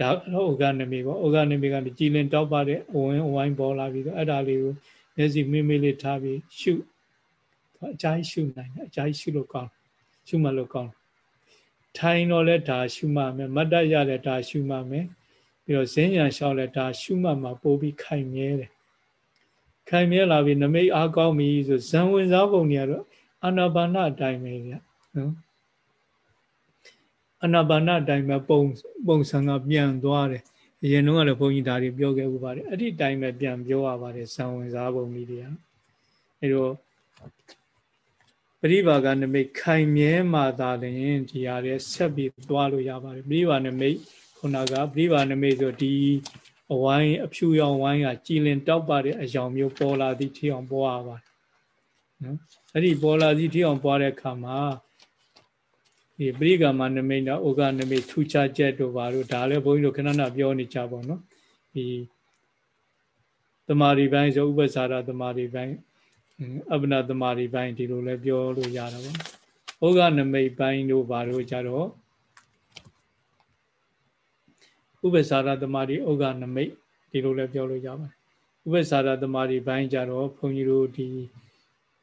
ဒါတော့ဩဃနမိပေါ့ဩဃနမိကနေကြည်လင်တောက်ပါတဲ့အဝန်းဝိုင်းပေါ်လာပြီးတော့အဲ့ဒါလေးကိုမျက်စိမိမိလေးထားပြီးရှုအကြာကြီးရှုနိုင်တယ်အကြာကြီးရှုလို့ကောင်းရှုမှလို့ကောင်းထိုင်တော့လဲဒါရှုမှမယ်မတ်တရလဲဒါရှုမှမယ်ပြီးတော့ဇင်းညာလျှောက်လဲဒါရှုမှမှာပို့ပြီးခိုင်မြဲတယ်ခိုင်မြဲလာပြီနမိတ်အားကောင်းပြီဆိုဇံဝင်စားပုံတွေကတော့ အာနာပါနအတိုင်းပဲဗျနော်အာနာပါနအတိုင်းပဲပုံပုံစံကပြန်သွားတယ်အရင်တော့လည်းဘုန်းကြီးဒါတွေပြောခဲ့ဥပါတယ်အဲ့ဒီတိုင်းပဲပြန်ပြောရပါတယ်ဇံဝင်စားပုံကြီးတွေကအဲတော့ပရိပါကနမိတ်ခိုင်မြဲမှသာလျှင်ဒီဟာတွေဆက်ပြီးသွားလို့ရပါတယ်ပရိပါနမိတ်ခုနကပရိပါနမိတ်ဆိုဒီအဝိုင်းအဖြူရောင်ဝိုင်းကကြည်လင်တောက်ပါတဲ့အယောင်မျိုးပေါ်လာသည့်ထီအောင်ပေါ်ရပါတယ် နော်အဲ့ဒီပေါ်လာသည့်ထီအောင်ပေါ်တဲ့အခါမှာဒီပရိကမနမိတ်နဲ့ဩဃနမိတ်ထူခြားချက်တို့ဘာလို့ဒါလည်းဘုန်းကြီးတို့ခဏခဏပြောနေကြပါတော့ဒီတမာရီပိုင်းဆိုဥပ္ပစာရတမာရီပိုင်းအပ္ပနာတမာရီပိုင်းဒီလိုလည်းပြောလို့ရတာပေါ့ဩဃနမိတ်ပိုင်းတို့ဘာလို့ကြတော့ဥပ္ပစာရတမာရီဩဃနမိတ်ဒီလိုလည်းပြောလို့ရပါတယ်ဥပ္ပစာရတမာရီပိုင်းကြတော့ဘုန်းကြီးတို့ဒီ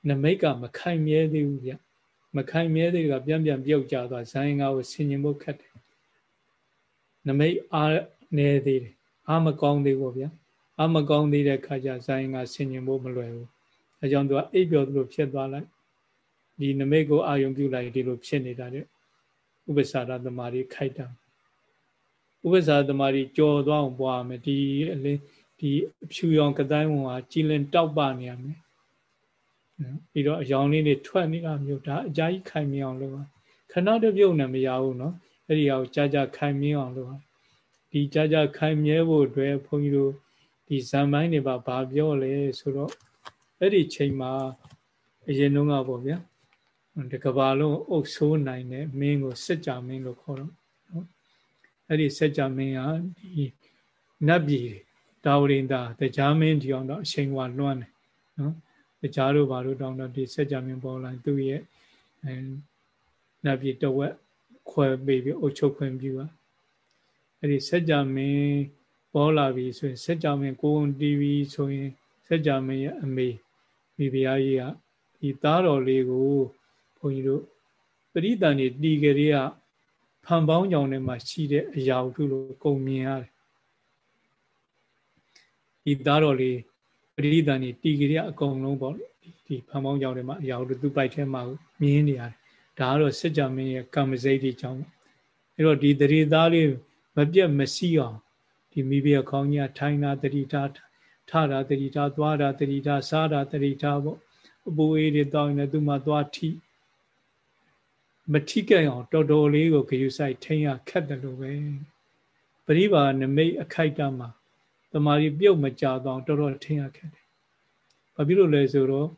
နမိတ်ကမခိုင်မြဲသေးဘူးဗျမခိုင်မြဲသေးတာပြန်ပြန်ပြုတ်ကြသွားဇိုင်းကားကိုဆင်ញင်ဖို့ခက်တယ်နမိတ်အားနေသေးတယ်အားမကောင်းသေးဘူးဗျအားမကောင်းသေးတဲ့ခါကျဇိုင်းကားဆင်ញင်ဖို့မလွယ်ဘူးအဲကြောင့်သူကအိပ်ပျော်သလိုဖြစ်သွားလိုက်ဒီနမိတ်ကိုအာယုံပြုလိုက်ဒီလိုဖြစ်နေတာတဲ့ဥပ္ပစာရသမားတွေခိုက်တာဥပ္ပစာသမားတွေကြော်သွားအောင်ပွားမယ်ဒီအလင်းဒီအဖြူရောင်ကတိုင်းဝင်ဟာကြည်လင်တောက်ပနေရမယ် ပြီးတော့အယောင်လေးတွေထွက်နေတာမျိုးဒါအကြာကြီးခိုင်မြအောင်လုပ်ပါခဏတပြုတ်နဲ့မရဘူးเนาะအဲ့ဒီအောင်ကြာကြာခိုင်မြအောင်လုပ်ပါဒီကြာကြာခိုင်မြဲဖို့အတွက်ဘုန်းကြီးတို့ဒီဇံပိုင်းတွေပါဘာပြောလဲဆိုတော့အဲ့ဒီချိန်မှာအရင်တုန်းကပေါ့ဗျာတကဘာလုံးအုပ်ဆိုးနိုင်တဲ့မင်းကိုစက်ကြမင်းလို့ခေါ်တော့နော်အဲ့ဒီစက်ကြမင်းကဒီနတ်ပြည်ဒါဝရင်တာတရားမင်းဒီအောင်တော့အချိန်ဝါလွှမ်းတယ်နော် တခြားတို့ဘာလို့တောင်းတော့ဒီဆက်ကြမြင်ပေါ်လာသူ့ရဲ့အဲနတ်ပြည်တဝက်ခွဲပေးပြီးအုပ်ချုပ်ခွင့်ပြုပါအဲ့ဒီဆက်ကြမင်းပေါ်လာပြီဆိုရင်ဆက်ကြမင်းကိုဝန်တီဗီဆိုရင်ဆက်ကြမင်းရဲ့အမေမိဖုရားကြီးကဒီသားတော်လေးကိုဘုန်းကြီးတို့ပရိသန်တွေတီကြရေကဖန်ပေါင်းကြောင်ထဲမှာရှိတဲ့အရာဝတ္ထုလို့ကုန်မြင်ရတယ်ဒီသားတော်လေး ပရိသန်နေတီကြရအကုန်လုံးပေါ့ဒီဖန်ပေါင်းကြောင့်တွေမှာအရာတို့သူ့ပိုက်ထဲမှာမြင်နေရတယ်ဒါကတော့စစ်ကြမင်းရဲ့ကမ္မစိတ်တွေကြောင့်အဲ့တော့ဒီတရေသားလေးမပြတ်မစီးအောင်ဒီမိဖုရားခေါင်းကြီးထိုင်တာတတိထားထတာတတိထားသွားတာတတိထားစားတာတတိထားပေါ့အပူအေးတွေတောင်းနေသူမှသွားထိမထိကြအောင်တော်တော်လေးကိုဂယုဆိုင်ထိန်ရခက်တယ်လို့ပဲပရိပါနမိတ်အခိုက်တမှာ တမာရီပြုတ်မကြတော့တော်တော်ထင်ရခဲ့တယ်။ဘာဖြစ်လို့လဲဆိုတော့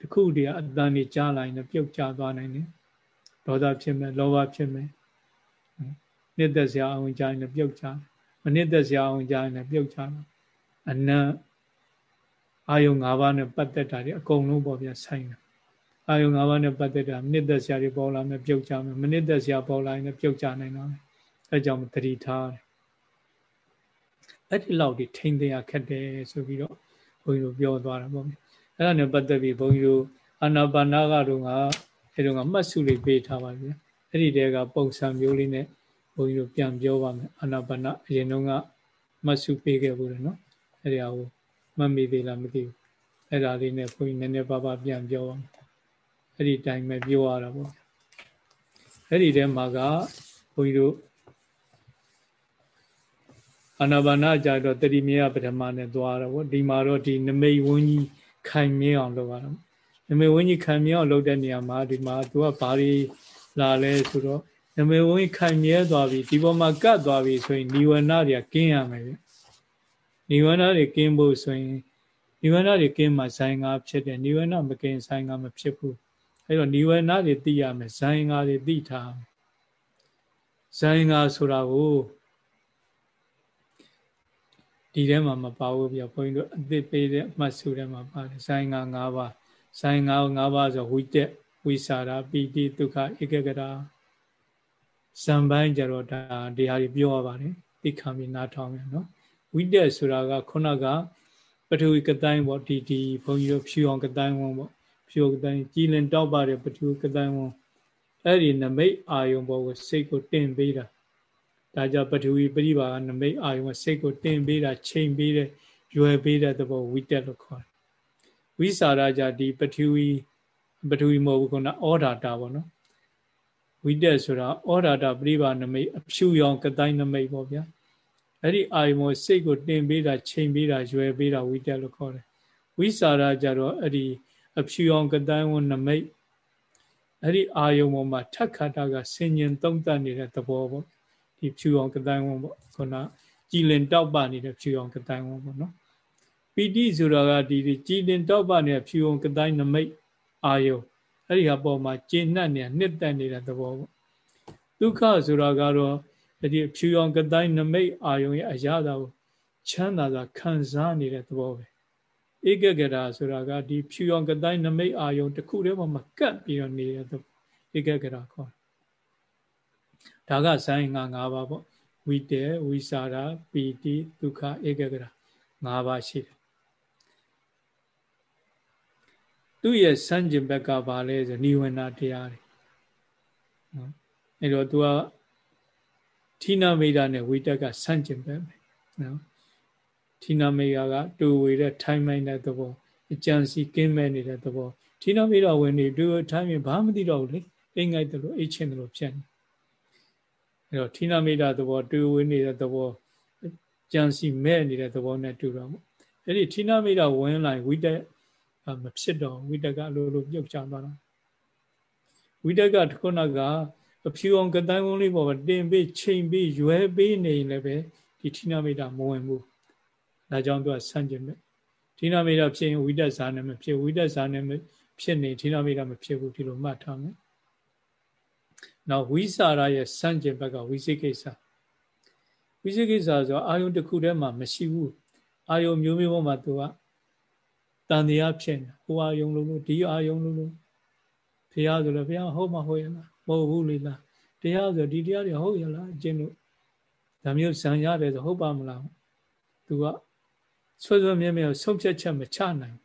တခုတည်းအတန်ကြီးကြားလိုက်ရင်ပြုတ်ကြသွားနိုင်တယ်။ဒေါသဖြစ်မယ်လောဘဖြစ်မယ်။နှစ်သက်စရာအောင်ကြားရင်ပြုတ်ကြမနှစ်သက်စရာအောင်ကြားရင်ပြုတ်ကြတယ်။အနံအာယုံ၅ပါးနဲ့ပတ်သက်တာတွေအကုန်လုံးပေါ့ဗျာဆိုင်တယ်။အာယုံ၅ပါးနဲ့ပတ်သက်တာနှစ်သက်စရာတွေပေါ်လာမယ်ပြုတ်ကြမယ်မနှစ်သက်စရာပေါ်လာရင်ပြုတ်ကြနိုင်တော့တယ်။အဲကြောင့်သတိထားတယ် အဲ့ဒီလောက်ဒီထိမ့်တရားခက်တယ်ဆိုပြီးတော့ဘုန်းကြီးတို့ပြောသွားတာပေါ့အဲ့ဒါနဲ့ပတ်သက်ပြီးဘုန်းကြီးတို့အာနာပါနာကတော့ကအဲ့တော့ကမှတ်စုလေးပေးထားပါဗျာအဲ့ဒီတဲကပုံစံမျိုးလေးနဲ့ဘုန်းကြီးတို့ပြန်ပြောပါမယ်အာနာပါနာအရင်တုန်းကမှတ်စုပေးခဲ့ဘူးလေနော်အဲ့ဒီအကိုမှတ်မိသေးလားမသိဘူးအဲ့ဒါလေးနဲ့ဘုန်းကြီးနည်းနည်းပါးပါးပြန်ပြောပါမယ်အဲ့ဒီတိုင်းပဲပြောရတာပေါ့အဲ့ဒီတဲမှာကဘုန်းကြီးတို့ အာနာပါနာကြတော့တတိမြေကပထမနဲ့သွားတော့ဒီမှာတော့ဒီနမိတ်ဝန်းကြီးခိုင်မြဲအောင်လုပ်ရအောင်နမိတ်ဝန်းကြီးခိုင်မြဲအောင်လုပ်တဲ့နေရာမှာဒီမှာသူကဘာတွေလာလဲဆိုတော့နမိတ်ဝန်းကြီးခိုင်မြဲသွားပြီဒီပေါ်မှာကတ်သွားပြီဆိုရင်နိဝရဏတွေကင်းရမယ်ဗျနိဝရဏတွေကင်းဖို့ဆိုရင်နိဝရဏတွေကင်းမှဇိုင်းငါဖြစ်တယ်နိဝရဏမကင်းဇိုင်းငါမဖြစ်ဘူးအဲ့တော့နိဝရဏတွေသိရမယ်ဇိုင်းငါတွေသိထားဇိုင်းငါဆိုတာကို ဒီထဲမှာမပါဘူးပြဘုန်းကြီးတို့အသစ်ပေးတဲ့အမှတ်စုထဲမှာပါတယ်ဆိုင်ငါ၅ပါးဆိုင်ငါ၅ပါးဆိုဝိတက်ဝိစာရပိတိဒုက္ခဧကဂရာဇံပိုင်းကြတော့ဒါဒီဟာတွေပြောရပါတယ်သိခံပြီးနားထောင်ရနော်ဝိတက်ဆိုတာကခုနကပထဝီကတိုင်းပေါ့ဒီဒီဘုန်းကြီးတို့ဖြူအောင်ကတိုင်းဝန်းပေါ့ဖြူကတိုင်းကြည်လင်တောက်ပါတဲ့ပထူကတိုင်းဝန်အဲ့ဒီနမိတ်အာယုံဘောကိုစိတ်ကိုတင်ပေးတာ ဒါကြောင့်ပထဝီပရိပါကနမိတ်အာယုံကစိတ်ကိုတင်ပေးတာချိန်ပေးတဲ့ရွယ်ပေးတဲ့သဘောဝိတက်လို့ခေါ်တယ်ဝိစာရကြဒီပထဝီပထဝီမဟုတ်ဘူးခုနဩဒါတာပေါ့နော်ဝိတက်ဆိုတာဩဒါတာပရိပါနမိတ်အဖြူရောင်ကတိုင်းနမိတ်ပေါ့ဗျာအဲ့ဒီအာယုံကိုစိတ်ကိုတင်ပေးတာချိန်ပေးတာရွယ်ပေးတာဝိတက်လို့ခေါ်တယ်ဝိစာရကြတော့အဲ့ဒီအဖြူရောင်ကတိုင်းဝန်နမိတ်အဲ့ဒီအာယုံပေါ်မှာထက်ခါတာကဆင်ញင်သုံးသပ်နေတဲ့သဘောပေါ့ ဒီဖြူအောင်ကတိုင်းဝန်ပေါ့ခုနကြည်လင်တောက်ပနေတဲ့ဖြူအောင်ကတိုင်းဝန်ပေါ့နော်ပီတိဆိုတာကဒီကြည်လင်တောက်ပနေတဲ့ဖြူအောင်ကတိုင်းနမိတ်အာယုံအဲ့ဒီဟာပေါ်မှာကျဉ်နှံ့နေနှစ်သက်နေတဲ့သဘောပေါ့ဒုက္ခဆိုတာကတော့ဒီဖြူအောင်ကတိုင်းနမိတ်အာယုံရဲ့အရာသာကိုချမ်းသာစွာခံစားနေတဲ့သဘောပဲဧကဂရာဆိုတာကဒီဖြူရောင်ကတိုင်းနမိတ်အာယုံတစ်ခုတည်းပေါ်မှာကပ်ပြီးတော့နေတဲ့ဧကဂရာခေါ် ဒါကဇိုင်းငါ၅ပါးပေါ့ဝိတေဝိစာရာပီတိဒုက္ခဧကဂရာ၅ပါးရှိတယ်သူ့ရဲ့စံကျင်ဘက်ကဘာလဲဆိုနိဝေနတရားတွေနော်အဲ့တော့ तू ကဌိနမိတ်တာနဲ့ဝိတက်ကစံကျင်ဘက်ပဲနော်ဌိနမေယကတူဝေတဲ့ထိုင်းမိုင်းတဲ့သဘောအကြံစီကင်းမဲ့နေတဲ့သဘောဌိနမေယဝင်နေတူထိုင်းမြဘာမသိတော့ဘူးလေအိမ်ငိုက်တယ်လို့အိတ်ချင်းတယ်လို့ဖြစ်နေ အဲတော့ဌိနမေယသဘောတူဝေနေတဲ့သဘောကြံစီမဲ့နေတဲ့သဘောနဲ့တူတော့ပေါ့အဲ့ဒီဌိနမေယဝင်လာဝိတက်မဖြစ်တော့ဝိတက်ကလိုလိုပြုတ်ချသွားတာဝိတက်ကခုနကအဖြူအောင်ကတိုင်းဝန်းလေးပေါ်မှာတင်ပေးချိန်ပေးရွယ်ပေးနေရင်လည်းပဲဒီဌိနမေတ္တာမဝင်ဘူးဒါကြောင့်သူကဆန့်ကျင်မဲ့ဌိနမေတ္တာဖြစ်ရင်ဝိတက်ဇာနဲ့မဖြစ်ဝိတက်ဇာနဲ့မဖြစ်နေဌိနမေတ္တာမဖြစ်ဘူးဒီလိုမှတ်ထားမယ် နောက်ဝိစာရရဲ့ဆန့်ကျင်ဘက်ကဝိသိကိစ္စဝိသိကိစ္စဆိုအာယုန်တစ်ခုတည်းမှာမရှိဘူးအာယုန်မျိုးမျိုးပေါ်မှာသူကတန်တရားဖြစ်နေဟိုအာယုံလုံးလို့ဒီအာယုံလုံးလို့ဘုရားဆိုလည်းဘုရားဟုတ်မှဟုတ်ရလားမဟုတ်ဘူးလေလားတရားဆိုဒီတရားတွေဟုတ်ရလားအကျင့်လို့ဒါမျိုးဇံရတယ်ဆိုဟုတ်ပါမလားသူကဆွဆွမြဲမြဲဆုံးဖြတ်ချက်မချနိုင်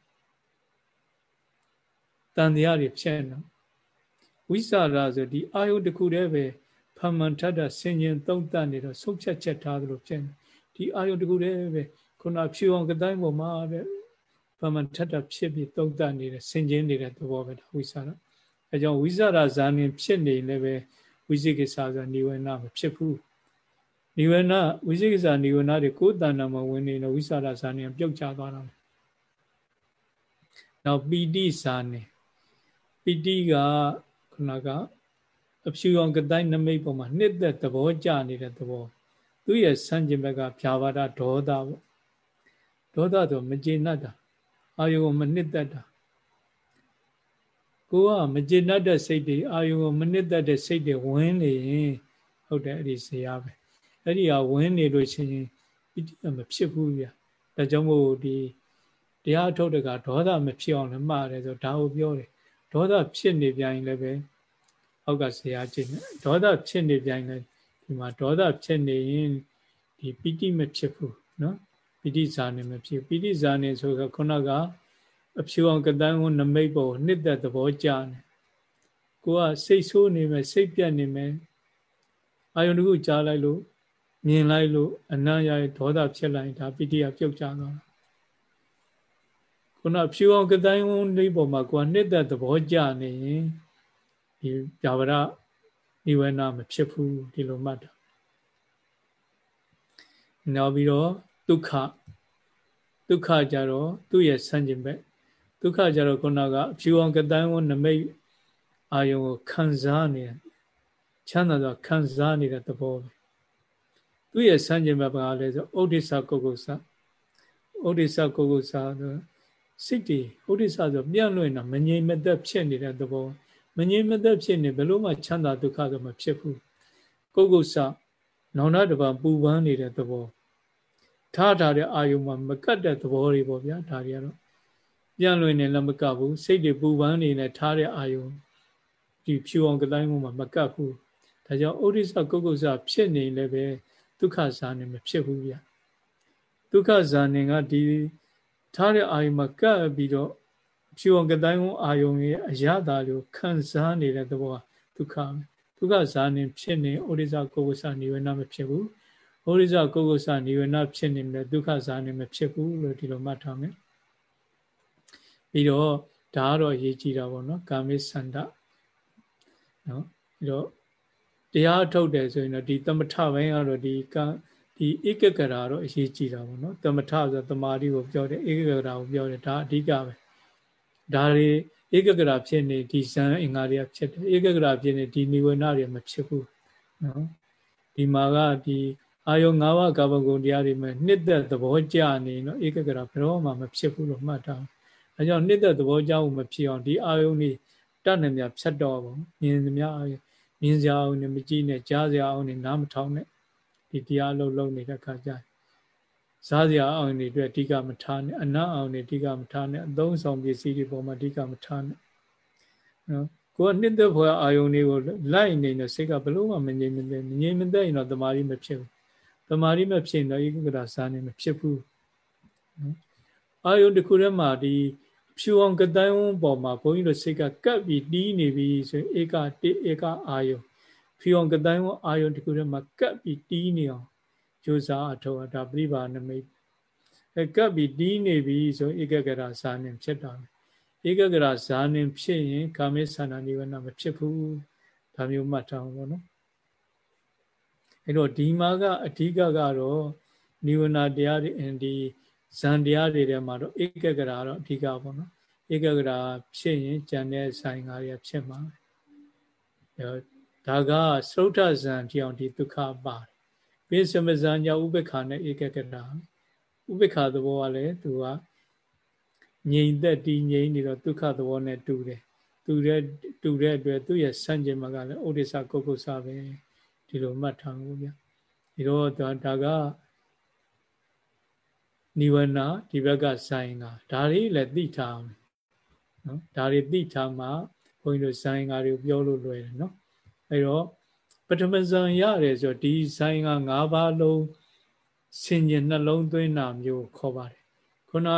တန်တရားတွေဖြစ်နေ ဝိစာရဆိုဒီအာယုတစ်ခုတည်းပဲဖမှန်ထက်တာဆင်ញင်သုံးတတ်နေတော့ဆုံးဖြတ်ချက်ထားသလိုဖြစ်နေဒီအာယုတစ်ခုတည်းပဲခုနဖြူအောင်ကတိုင်းပေါ်မှာပဲဗမန်ထက်တာဖြစ်ပြီးသုံးတတ်နေတဲ့ဆင်ခြင်နေတဲ့သဘောပဲဒါဝိစာရအဲကြောင့်ဝိစာရဇာနေဖြစ်နေလည်းပဲဝိသိကိစ္စဆိုနိဝေနမဖြစ်ဘူးနိဝေနဝိသိကိစ္စနိဝေနတွေကိုယ်တဏ္ဍာမှာဝင်နေတော့ဝိစာရဇာနေပြုတ်ကျသွားတာနောက်ပီတိဇာနေပီတိက ခုနကအဖြူအောင်ကတိုင်းနမိတ်ပေါ်မှာနှစ်သက်သဘောကျနေတဲ့သဘောသူ့ရဲ့ဆန့်ကျင်ဘက်ကဖြာပါဒဒေါသပေါ့ဒေါသဆိုမကျေနပ်တာအာယုံကိုမနှစ်သက်တာကိုကမကျေနပ်တဲ့စိတ်တွေအာယုံကိုမနှစ်သက်တဲ့စိတ်တွေဝင်နေရင်ဟုတ်တယ်အဲ့ဒီဇေယပဲအဲ့ဒီဟာဝင်နေလို့ရှိရင်ပိဋိမဖြစ်ဘူးဗျာဒါကြောင့်မို့ဒီတရားထုတ်တကဒေါသမဖြစ်အောင်လည်းမှားတယ်ဆိုဒါကိုပြောတယ် ဒေါသဖြစ်နေပြန်ရင်လည်းပဲအောက်ကဇေယကျင့်ဒေါသဖြစ်နေပြန်ရင်လည်းဒီမှာဒေါသဖြစ်နေရင်ဒီပိဋိမဖြစ်ဘူးနော်ပိဋိဇာနေမဖြစ်ပိဋိဇာနေဆိုတော့ခုနကအဖြူအောင်ကတန်းကိုနမိတ်ပေါ်နှစ်သက်သဘောကြတယ်ကိုကစိတ်ဆိုးနေမယ်စိတ်ပြတ်နေမယ်အာယုန်တခုကြားလိုက်လို့မြင်လိုက်လို့အနံ့ရရဲ့ဒေါသဖြစ်လိုက်ဒါပိဋိယပြုတ်ကြသွား ခုနဖြူအောင်ကတိုင်းဝန်လေးပေါ်မှာကိုကနှစ်သက်သဘောကြနေရင်ဒီပြာဝရနိဝေနမဖြစ်ဘူးဒီလိုမှတ်တာနောက်ပြီးတော့ဒုက္ခဒုက္ခကြတော့သူ့ရဲ့ဆန့်ကျင်ဘက်ဒုက္ခကြတော့ခုနကအဖြူအောင်ကတိုင်းဝန်နမိတ်အာယုံကိုခံစားနေချမ်းသာစွာခံစားနေတဲ့သဘောပဲသူ့ရဲ့ဆန့်ကျင်ဘက်ကလည်းဆိုဩဒိစ္စကုက္ကုသဩဒိစ္စကုက္ကုသဆို စိတ်တွေဩဒိစ္စဆိုပြန့်လွင့်တာမငြိမ်မသက်ဖြစ်နေတဲ့သဘောမငြိမ်မသက်ဖြစ်နေဘယ်လို့မှချမ်းသာဒုက္ခဆိုမဖြစ်ဘူးကုက္ကုသနောင်တတပပူပန်းနေတဲ့သဘောထားထားတဲ့အာယုံမှာမကတ်တဲ့သဘောတွေပေါ့ဗျာဒါတွေကတော့ပြန်လွင်နေလည်းမကတ်ဘူးစိတ်တွေပူပန်းနေနဲ့ထားတဲ့အာယုံဒီဖြူအောင်ကတိုင်းမှာမကတ်ဘူးဒါကြောင့်ဩရိစကုက္ကုစဖြစ်နေလည်းပဲဒုက္ခဇာနေမဖြစ်ဘူးဗျာဒုက္ခဇာနေကဒီ ထားတဲ့အာယုံမှာကတ်ပြီးတော့ဖြူအောင်ကတိုင်းဝအာယုံရဲ့အရသာကိုခံစားနေတဲ့သဘောဒုက္ခပဲဒုက္ခဇာနေဖြစ်နေဩရိဇကိုကုဆာနိဝေနမဖြစ်ဘူးဩရိဇကိုကုဆာနိဝေနဖြစ်နေတယ်ဒုက္ခဇာနေမဖြစ်ဘူးလို့ဒီလိုမှတ်ထားမယ်ပြီးတော့ဒါကတော့ရေးကြည့်တာပေါ့နော်ကာမိစန္ဒနော်ပြီးတော့တရားထုတ်တယ်ဆိုရင်တော့ဒီသမထဘိုင်းကတော့ဒီက ဒီဧကဂရာတော့အရေးကြီးတာပေါ့နော်သမထဆိုတမာတိကိုပြောတယ်ဧကဂရာကိုပြောတယ်ဒါအဓိကပဲဒါတွေဧကဂရာဖြစ်နေဒီဇန်အင်္ဂါတွေကဖြစ်တယ်ဧကဂရာဖြစ်နေဒီနိဝေနတွေမဖြစ်ဘူးနော်ဒီမှာကဒီအာယုံ၅ပါးကာဘဂုံတရားတွေမှာနှစ်သက်သဘောကျနေနော်ဧကဂရာဘယ်တော့မှမဖြစ်ဘူးလို့မှတ်ထားအဲကြောင့်နှစ်သက်သဘောကျဖို့မဖြစ်အောင်ဒီအာယုံတွေတတ်နေမြဖြတ်တော့ပါမြင်သမျှမြင်စရာအောင်နဲ့မကြည့်နဲ့ကြားစရာအောင်နဲ့နားမထောင်နဲ့ ဒီတရားလုံးလုံးနေတဲ့ခါကျစားစရာအောင်တွေအတွက်အဓိကမထားနဲ့အနတ်အောင်တွေအဓိကမထားနဲ့အသုံးဆောင်ပစ္စည်းတွေပေါ်မှာအဓိကမထားနဲ့နော်ကိုယ်နှစ်သက်ဖွယ်အာယုန်တွေကိုလိုက်နေတဲ့စိတ်ကဘလို့မှမငြိမ်မသက်မငြိမ်မသက်ရင်တော့တမာရီမဖြစ်ဘူးတမာရီမဖြစ်ရင်တော့ဧကဂရစာနေမဖြစ်ဘူးနော်အာယုန်တစ်ခုထဲမှာဒီဖြူအောင်ကတိုင်းဝန်းပေါ်မှာဘုန်းကြီးတို့စိတ်ကကပ်ပြီးတီးနေပြီဆိုရင်ဧကတိဧကအာယု ဖြူအောင်ကတိုင်းဝန်းအာယုတစ်ခုထဲမှာကပ်ပြီးတီးနေအောင်ကြိုးစားအထောက်အဒါပြိပါနမိတ်အဲကပ်ပြီးတီးနေပြီဆိုဧကဂရဇာနင်ဖြစ်တာဧကဂရဇာနင်ဖြစ်ရင်ကာမေသနာနိဝရဏမဖြစ်ဘူးဒါမျိုးမှတ်ထားအောင်ပေါ့နော်အဲတော့ဒီမှာကအဓိကကတော့နိဝရဏတရားတွေဒီဇန်တရားတွေထဲမှာတော့ဧကဂရာတော့အဓိကပေါ့နော်ဧကဂရာဖြစ်ရင်ကြံတဲ့ဆိုင်ကားရဖြစ်မှာအဲ ဒါကသုဒ္ဓဇန်တိအောင်ဒီဒုက္ခပါတယ်ပိစမဇန်ညာဥပ္ပခါနဲ့ဧကဂရာဥပ္ပခါသဘောကလည်းသူကငြိမ်သက်တည်ငြိမ်နေတော့ဒုက္ခသဘောနဲ့တူတယ်တူတဲ့တူတဲ့အတွက်သူ့ရဲ့ဆန့်ကျင်ဘက်ကလည်းဩဒိစ္စကုက္ကုဆပဲဒီလိုမှတ်ထားလို့ဗျဒီတော့ဒါကနိဝရဏဒီဘက်ကဆိုင်ကဒါလေးလည်းသိထားအောင်နော်ဒါတွေသိထားမှဘုန်းကြီးတို့ဆိုင်ကတွေပြောလို့လွယ်တယ်နော် အဲတော့ပထမဇန်ရတယ်ဆိုဒီဆိုင်က၅ပါးလုံးဆင်ញင်နှလုံးသွင်းတာမျိုးခေါ်ပါတယ်ခုန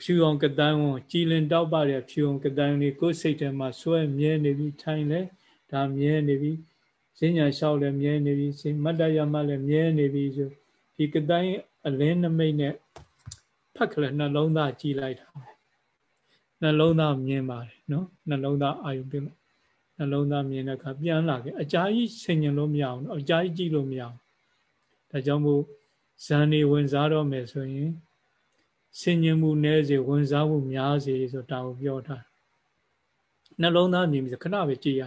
ဖြူအောင်ကတန်းဝန်ကြည်လင်တောက်ပါတဲ့ဖြူအောင်ကတန်းလေးကိုယ်စိတ်ထဲမှာစွဲမြဲနေပြီထိုင်လဲဒါမြဲနေပြီစဉ္ညာလျှောက်လည်းမြဲနေပြီစိတ်မတ္တရမှလည်းမြဲနေပြီဆိုဒီကတိုင်းအလင်းနမိတ်နဲ့ဖတ်ကလေးနှလုံးသားကြည်လိုက်တာနှလုံးသားမြင်ပါတယ်နော်နှလုံးသားအာယုပြုလို့ နှလုံးသားမြင်တဲ့အခါပြန်လာခဲ့အကြာကြီးဆင်ញင်လို့မရအောင်အကြာကြီးကြည့်လို့မရအောင်ဒါကြောင့်မို့ဇန်နေဝင်စားတော့မယ်ဆိုရင်ဆင်ញင်မှုနည်းစေဝင်စားမှုများစေဆိုတာကိုပြောထားနှလုံးသားမြင်ပြီးခဏပဲကြည့်ရ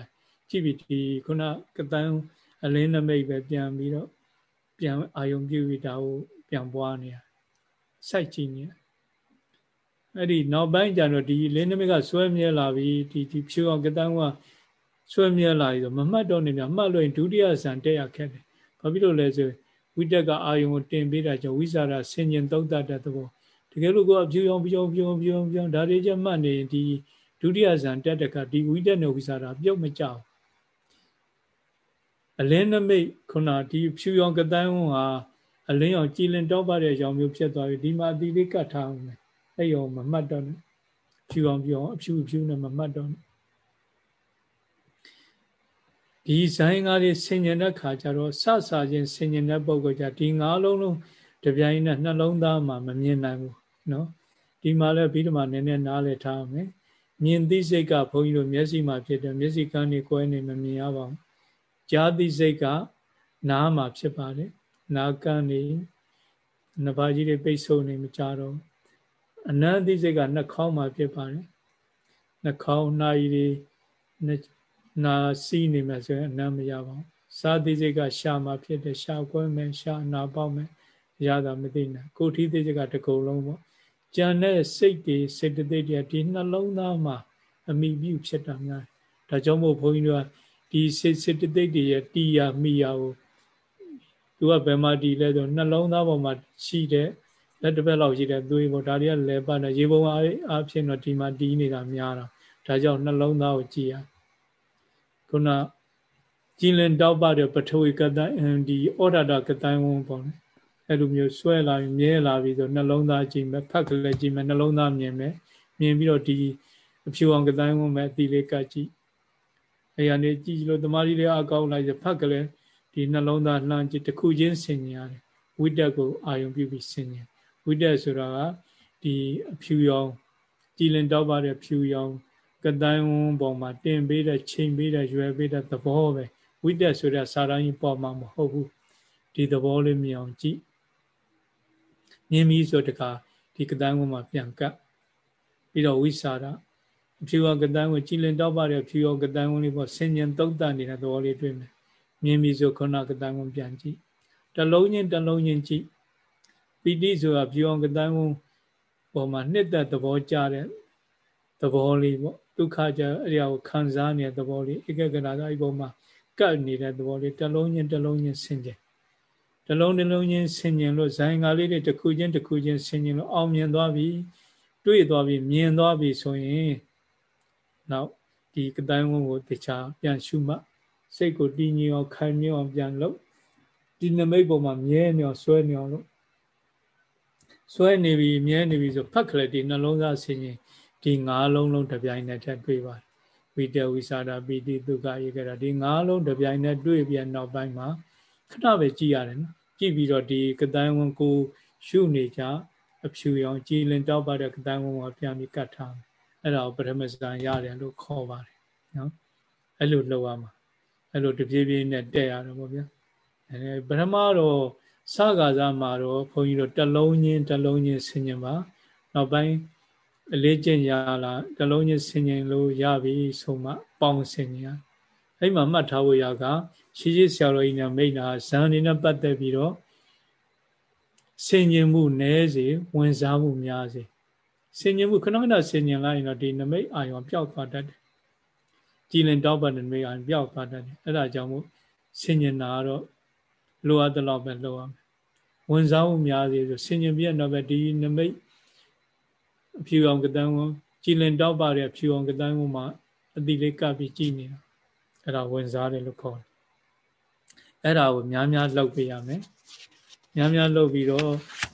ကြည့်ပြီးဒီခုနကတန်းအလင်းနမိတ်ပဲပြန်ပြီးတော့ပြန်အာယုံပြုပြီးဒါကိုပြန်ပွားနေရစိုက်ကြည့်နေအဲ့ဒီနောက်ပိုင်းကျတော့ဒီလင်းနမိတ်ကဆွဲမြဲလာပြီးဒီဒီဖြူအောင်ကတန်းက ဆွဲမြဲလာပြီးတော့မမှတ်တော့နေပြန်မှတ်လို့ရင်ဒုတိယဇန်တက်ရခက်တယ်ဘာဖြစ်လို့လဲဆိုဝိတက်ကအာယုံကိုတင်ပေးတာကြောင့်ဝိဇာရဆင်ញင်သုံးတတ်တဲ့သဘောတကယ်လို့ကိုကဖြူအောင်ဖြူအောင်ဖြူအောင်ဖြူအောင်ဖြူအောင်ဒါတွေကျမှတ်နေရင်ဒီဒုတိယဇန်တက်တဲ့ကဒီဝိတက်နဲ့ဝိဇာရပြုတ်မကြောက်အလင်းနမိတ်ခုနဒီဖြူရောင်ကတန်းဟာအလင်းရောင်ကြည်လင်တောက်ပါတဲ့ရောင်မျိုးဖြစ်သွားပြီဒီမှာအတီလေးကတ်ထားအောင်မယ်အဲ့ရောမမှတ်တော့နဲ့ဖြူအောင်ဖြူအောင်အဖြူဖြူနဲ့မမှတ်တော့နဲ့ ဒီဇိုင်းငါးလေးဆင်ញင်တဲ့ခါကျတော့စဆာချင်းဆင်ញင်တဲ့ပုံကကြဒီငါးလုံးလုံးတပြိုင်နဲ့နှလုံးသားမှာမမြင်နိုင်ဘူးနော်ဒီမှာလည်းပြီးတော့မှနည်းနည်းနားလည်ထားမယ်မြင်သိစိတ်ကဘုန်းကြီးတို့မျက်စိမှာဖြစ်တယ်မျက်စိကန်းနေကွဲနေမမြင်ရပါဘူးကြားသိစိတ်ကနားမှာဖြစ်ပါတယ်နားကန်းနေနှစ်ပါးကြီးတွေပိတ်ဆို့နေမကြတော့အနံ့သိစိတ်ကနှာခေါင်းမှာဖြစ်ပါတယ်နှာခေါင်းနှာရည်တွေ နာစီးနေမှာဆိုရင်အနမ်းမရပါဘူးစာသိစိတ်ကရှာမှာဖြစ်တယ်ရှာကွဲမယ်ရှာနာပေါက်မယ်ရတာမသိနိုင်ကိုထီးသိစိတ်ကတကုံလုံးပေါ့ကြံတဲ့စိတ်တွေစိတ်တသိတွေဒီနှလုံးသားမှာအမိပြုဖြစ်တာများဒါကြောင့်မို့ဘုန်းကြီးတို့ကဒီစိတ်စိတ်တသိတွေရဲ့တီယာမိယာကိုသူကဘယ်မှာတီလဲဆိုနှလုံးသားပေါ်မှာရှိတဲ့လက်တစ်ဖက်လောက်ရှိတဲ့သွေးပေါ့ဒါတွေကလဲပတ်နေရေပုံအားဖြင့်တော့ဒီမှာတီးနေတာများတာဒါကြောင့်နှလုံးသားကိုကြည်ရ ခုနကြည်လင်တောက်ပတဲ့ပထဝီကတန်ဒီဩဒတာကတန်ဝန်ပေါ့လေအဲ့လိုမျိုးဆွဲလာပြီးမြဲလာပြီးဆိုနှလုံးသားကြည့်မယ်ဖတ်ကလေးကြည့်မယ်နှလုံးသားမြင်မယ်မြင်ပြီးတော့ဒီအဖြူအောင်ကတိုင်းဝန်းမဲ့အတိလေးကကြည့်အဲရနေကြည့်လို့တမာရီလေးအကောင်းလိုက်ဖတ်ကလေးဒီနှလုံးသားလှမ်းကြည့်တစ်ခုချင်းဆင်ញရတယ်ဝိတက်ကိုအာယုံပြုပြီးဆင်ញဝိတက်ဆိုတာကဒီအဖြူရောင်ကြည်လင်တောက်ပါတဲ့ဖြူရောင် ကတိုင်းဝန်းပေါ်မှာတင်ပေးတဲ့ချိန်ပေးတဲ့ရွယ်ပေးတဲ့သဘောပဲဝိတက်ဆိုတဲ့စာရင်းကြီးပေါ်မှာမဟုတ်ဘူးဒီသဘောလေးမြင်အောင်ကြည့်မြင်ပြီးဆိုတခါဒီကတိုင်းဝန်းမှာပြန်ကပ်ပြီးတော့ဝိစာရအဖြူရောကတိုင်းဝန်းကြည်လင်တောက်ပါတဲ့ဖြူရောကတိုင်းဝန်းလေးပေါ်ဆင်ញံတုံးတန်နေတဲ့သဘောလေးတွေ့မယ်မြင်ပြီးဆိုခုနကတိုင်းဝန်းပြန်ကြည့်တလုံးချင်းတလုံးချင်းကြည့်ပီတိဆိုတာဖြူရောကတိုင်းဝန်းပေါ်မှာနှစ်သက်သဘောကြတဲ့သဘောလေးပေါ့ ဒုက္ခကြအဲ့ဒီကိုခံစားနေတဲ့သဘောလေးဧကဂရသာအဲ့ပေါ်မှာကပ်နေတဲ့သဘောလေးတလုံးချင်းတလုံးချင်းဆင်ခြင်တလုံးတစ်လုံးချင်းဆင်ခြင်လို့ဇိုင်ငါလေးတွေတစ်ခုချင်းတစ်ခုချင်းဆင်ခြင်လို့အောင်မြင်သွားပြီတွေ့သွားပြီမြင်သွားပြီဆိုရင်နောက်ဒီကတိုင်းဝန်းကိုတခြားပြန်ရှုမှတ်စိတ်ကိုတည်ငြိမ်အောင်ခံမြအောင်ပြန်လုပ်ဒီနမိတ်ပေါ်မှာမြဲနေအောင်ဆွဲနေအောင်လို့ဆွဲနေပြီမြဲနေပြီဆိုဖတ်ခလက်ဒီနှလုံးသားဆင်ရင် ဒီငါးလုံးလုံးတစ်ပြိုင်နက်တည်းတွေ့ပါတယ်ဝိတဝိသဒပိတိဒုက္ခဧကရဒီငါးလုံးတစ်ပြိုင်နက်တွေ့ပြန်နောက်ပိုင်းမှာခဏပဲကြည်ရတယ်နော်ကြည်ပြီးတော့ဒီကတိုင်းဝန်ကိုရှုနေကြအဖြူရောင်ကြည်လင်တောက်ပါတဲ့ကတိုင်းဝန်ကိုပြန်ပြီးကတ်ထားအဲ့ဒါကိုပထမစံရတယ်လို့ခေါ်ပါတယ်နော်အဲ့လိုလုပ်ရမှာအဲ့လိုတပြေးပြေးနဲ့တက်ရတယ်ပေါ့ဗျာအဲပထမတော့စကားစားမှာတော့ဘုန်းကြီးတို့တလုံးချင်းတလုံးချင်းဆင်ញင်ပါနောက်ပိုင်း အလေးကျင့်ရလားတလုံးချင်းဆင်ခြင်လို့ရပြီဆိုမှပေါင်းဆင်ခြင်ရအဲ့မှာမှတ်ထားဖို့ရကရှိရှိဆရာတော်ကြီးနဲ့မိတ်နာဇန်နေနဲ့ပတ်သက်ပြီးတော့ဆင်ခြင်မှုနည်းစေဝင်စားမှုများစေဆင်ခြင်မှုခဏခဏဆင်ခြင်လိုက်ရင်တော့ဒီနမိတ်အာယုံပျောက်သွားတတ်တယ်ကြည်လင်တောက်ပတ်နမိတ်အာယုံပျောက်သွားတတ်တယ်အဲ့ဒါကြောင့်မို့ဆင်ခြင်တာကတော့လိုအပ်တဲ့လောက်ပဲလုပ်ရမယ်ဝင်စားမှုများစေဆိုဆင်ခြင်ပြည့်တော့ပဲဒီနမိတ် အဖြူအောင်ကတန်းဝန်ကြည်လင်တောက်ပါတဲ့ဖြူအောင်ကတန်းဝန်မှာအတိလေးကပ်ပြီးကြည်နေတာအဲ့ဒါဝင်စားတယ်လို့ခေါ်တယ်အဲ့ဒါကိုများများလှုပ်ပေးရမယ်များများလှုပ်ပြီးတော့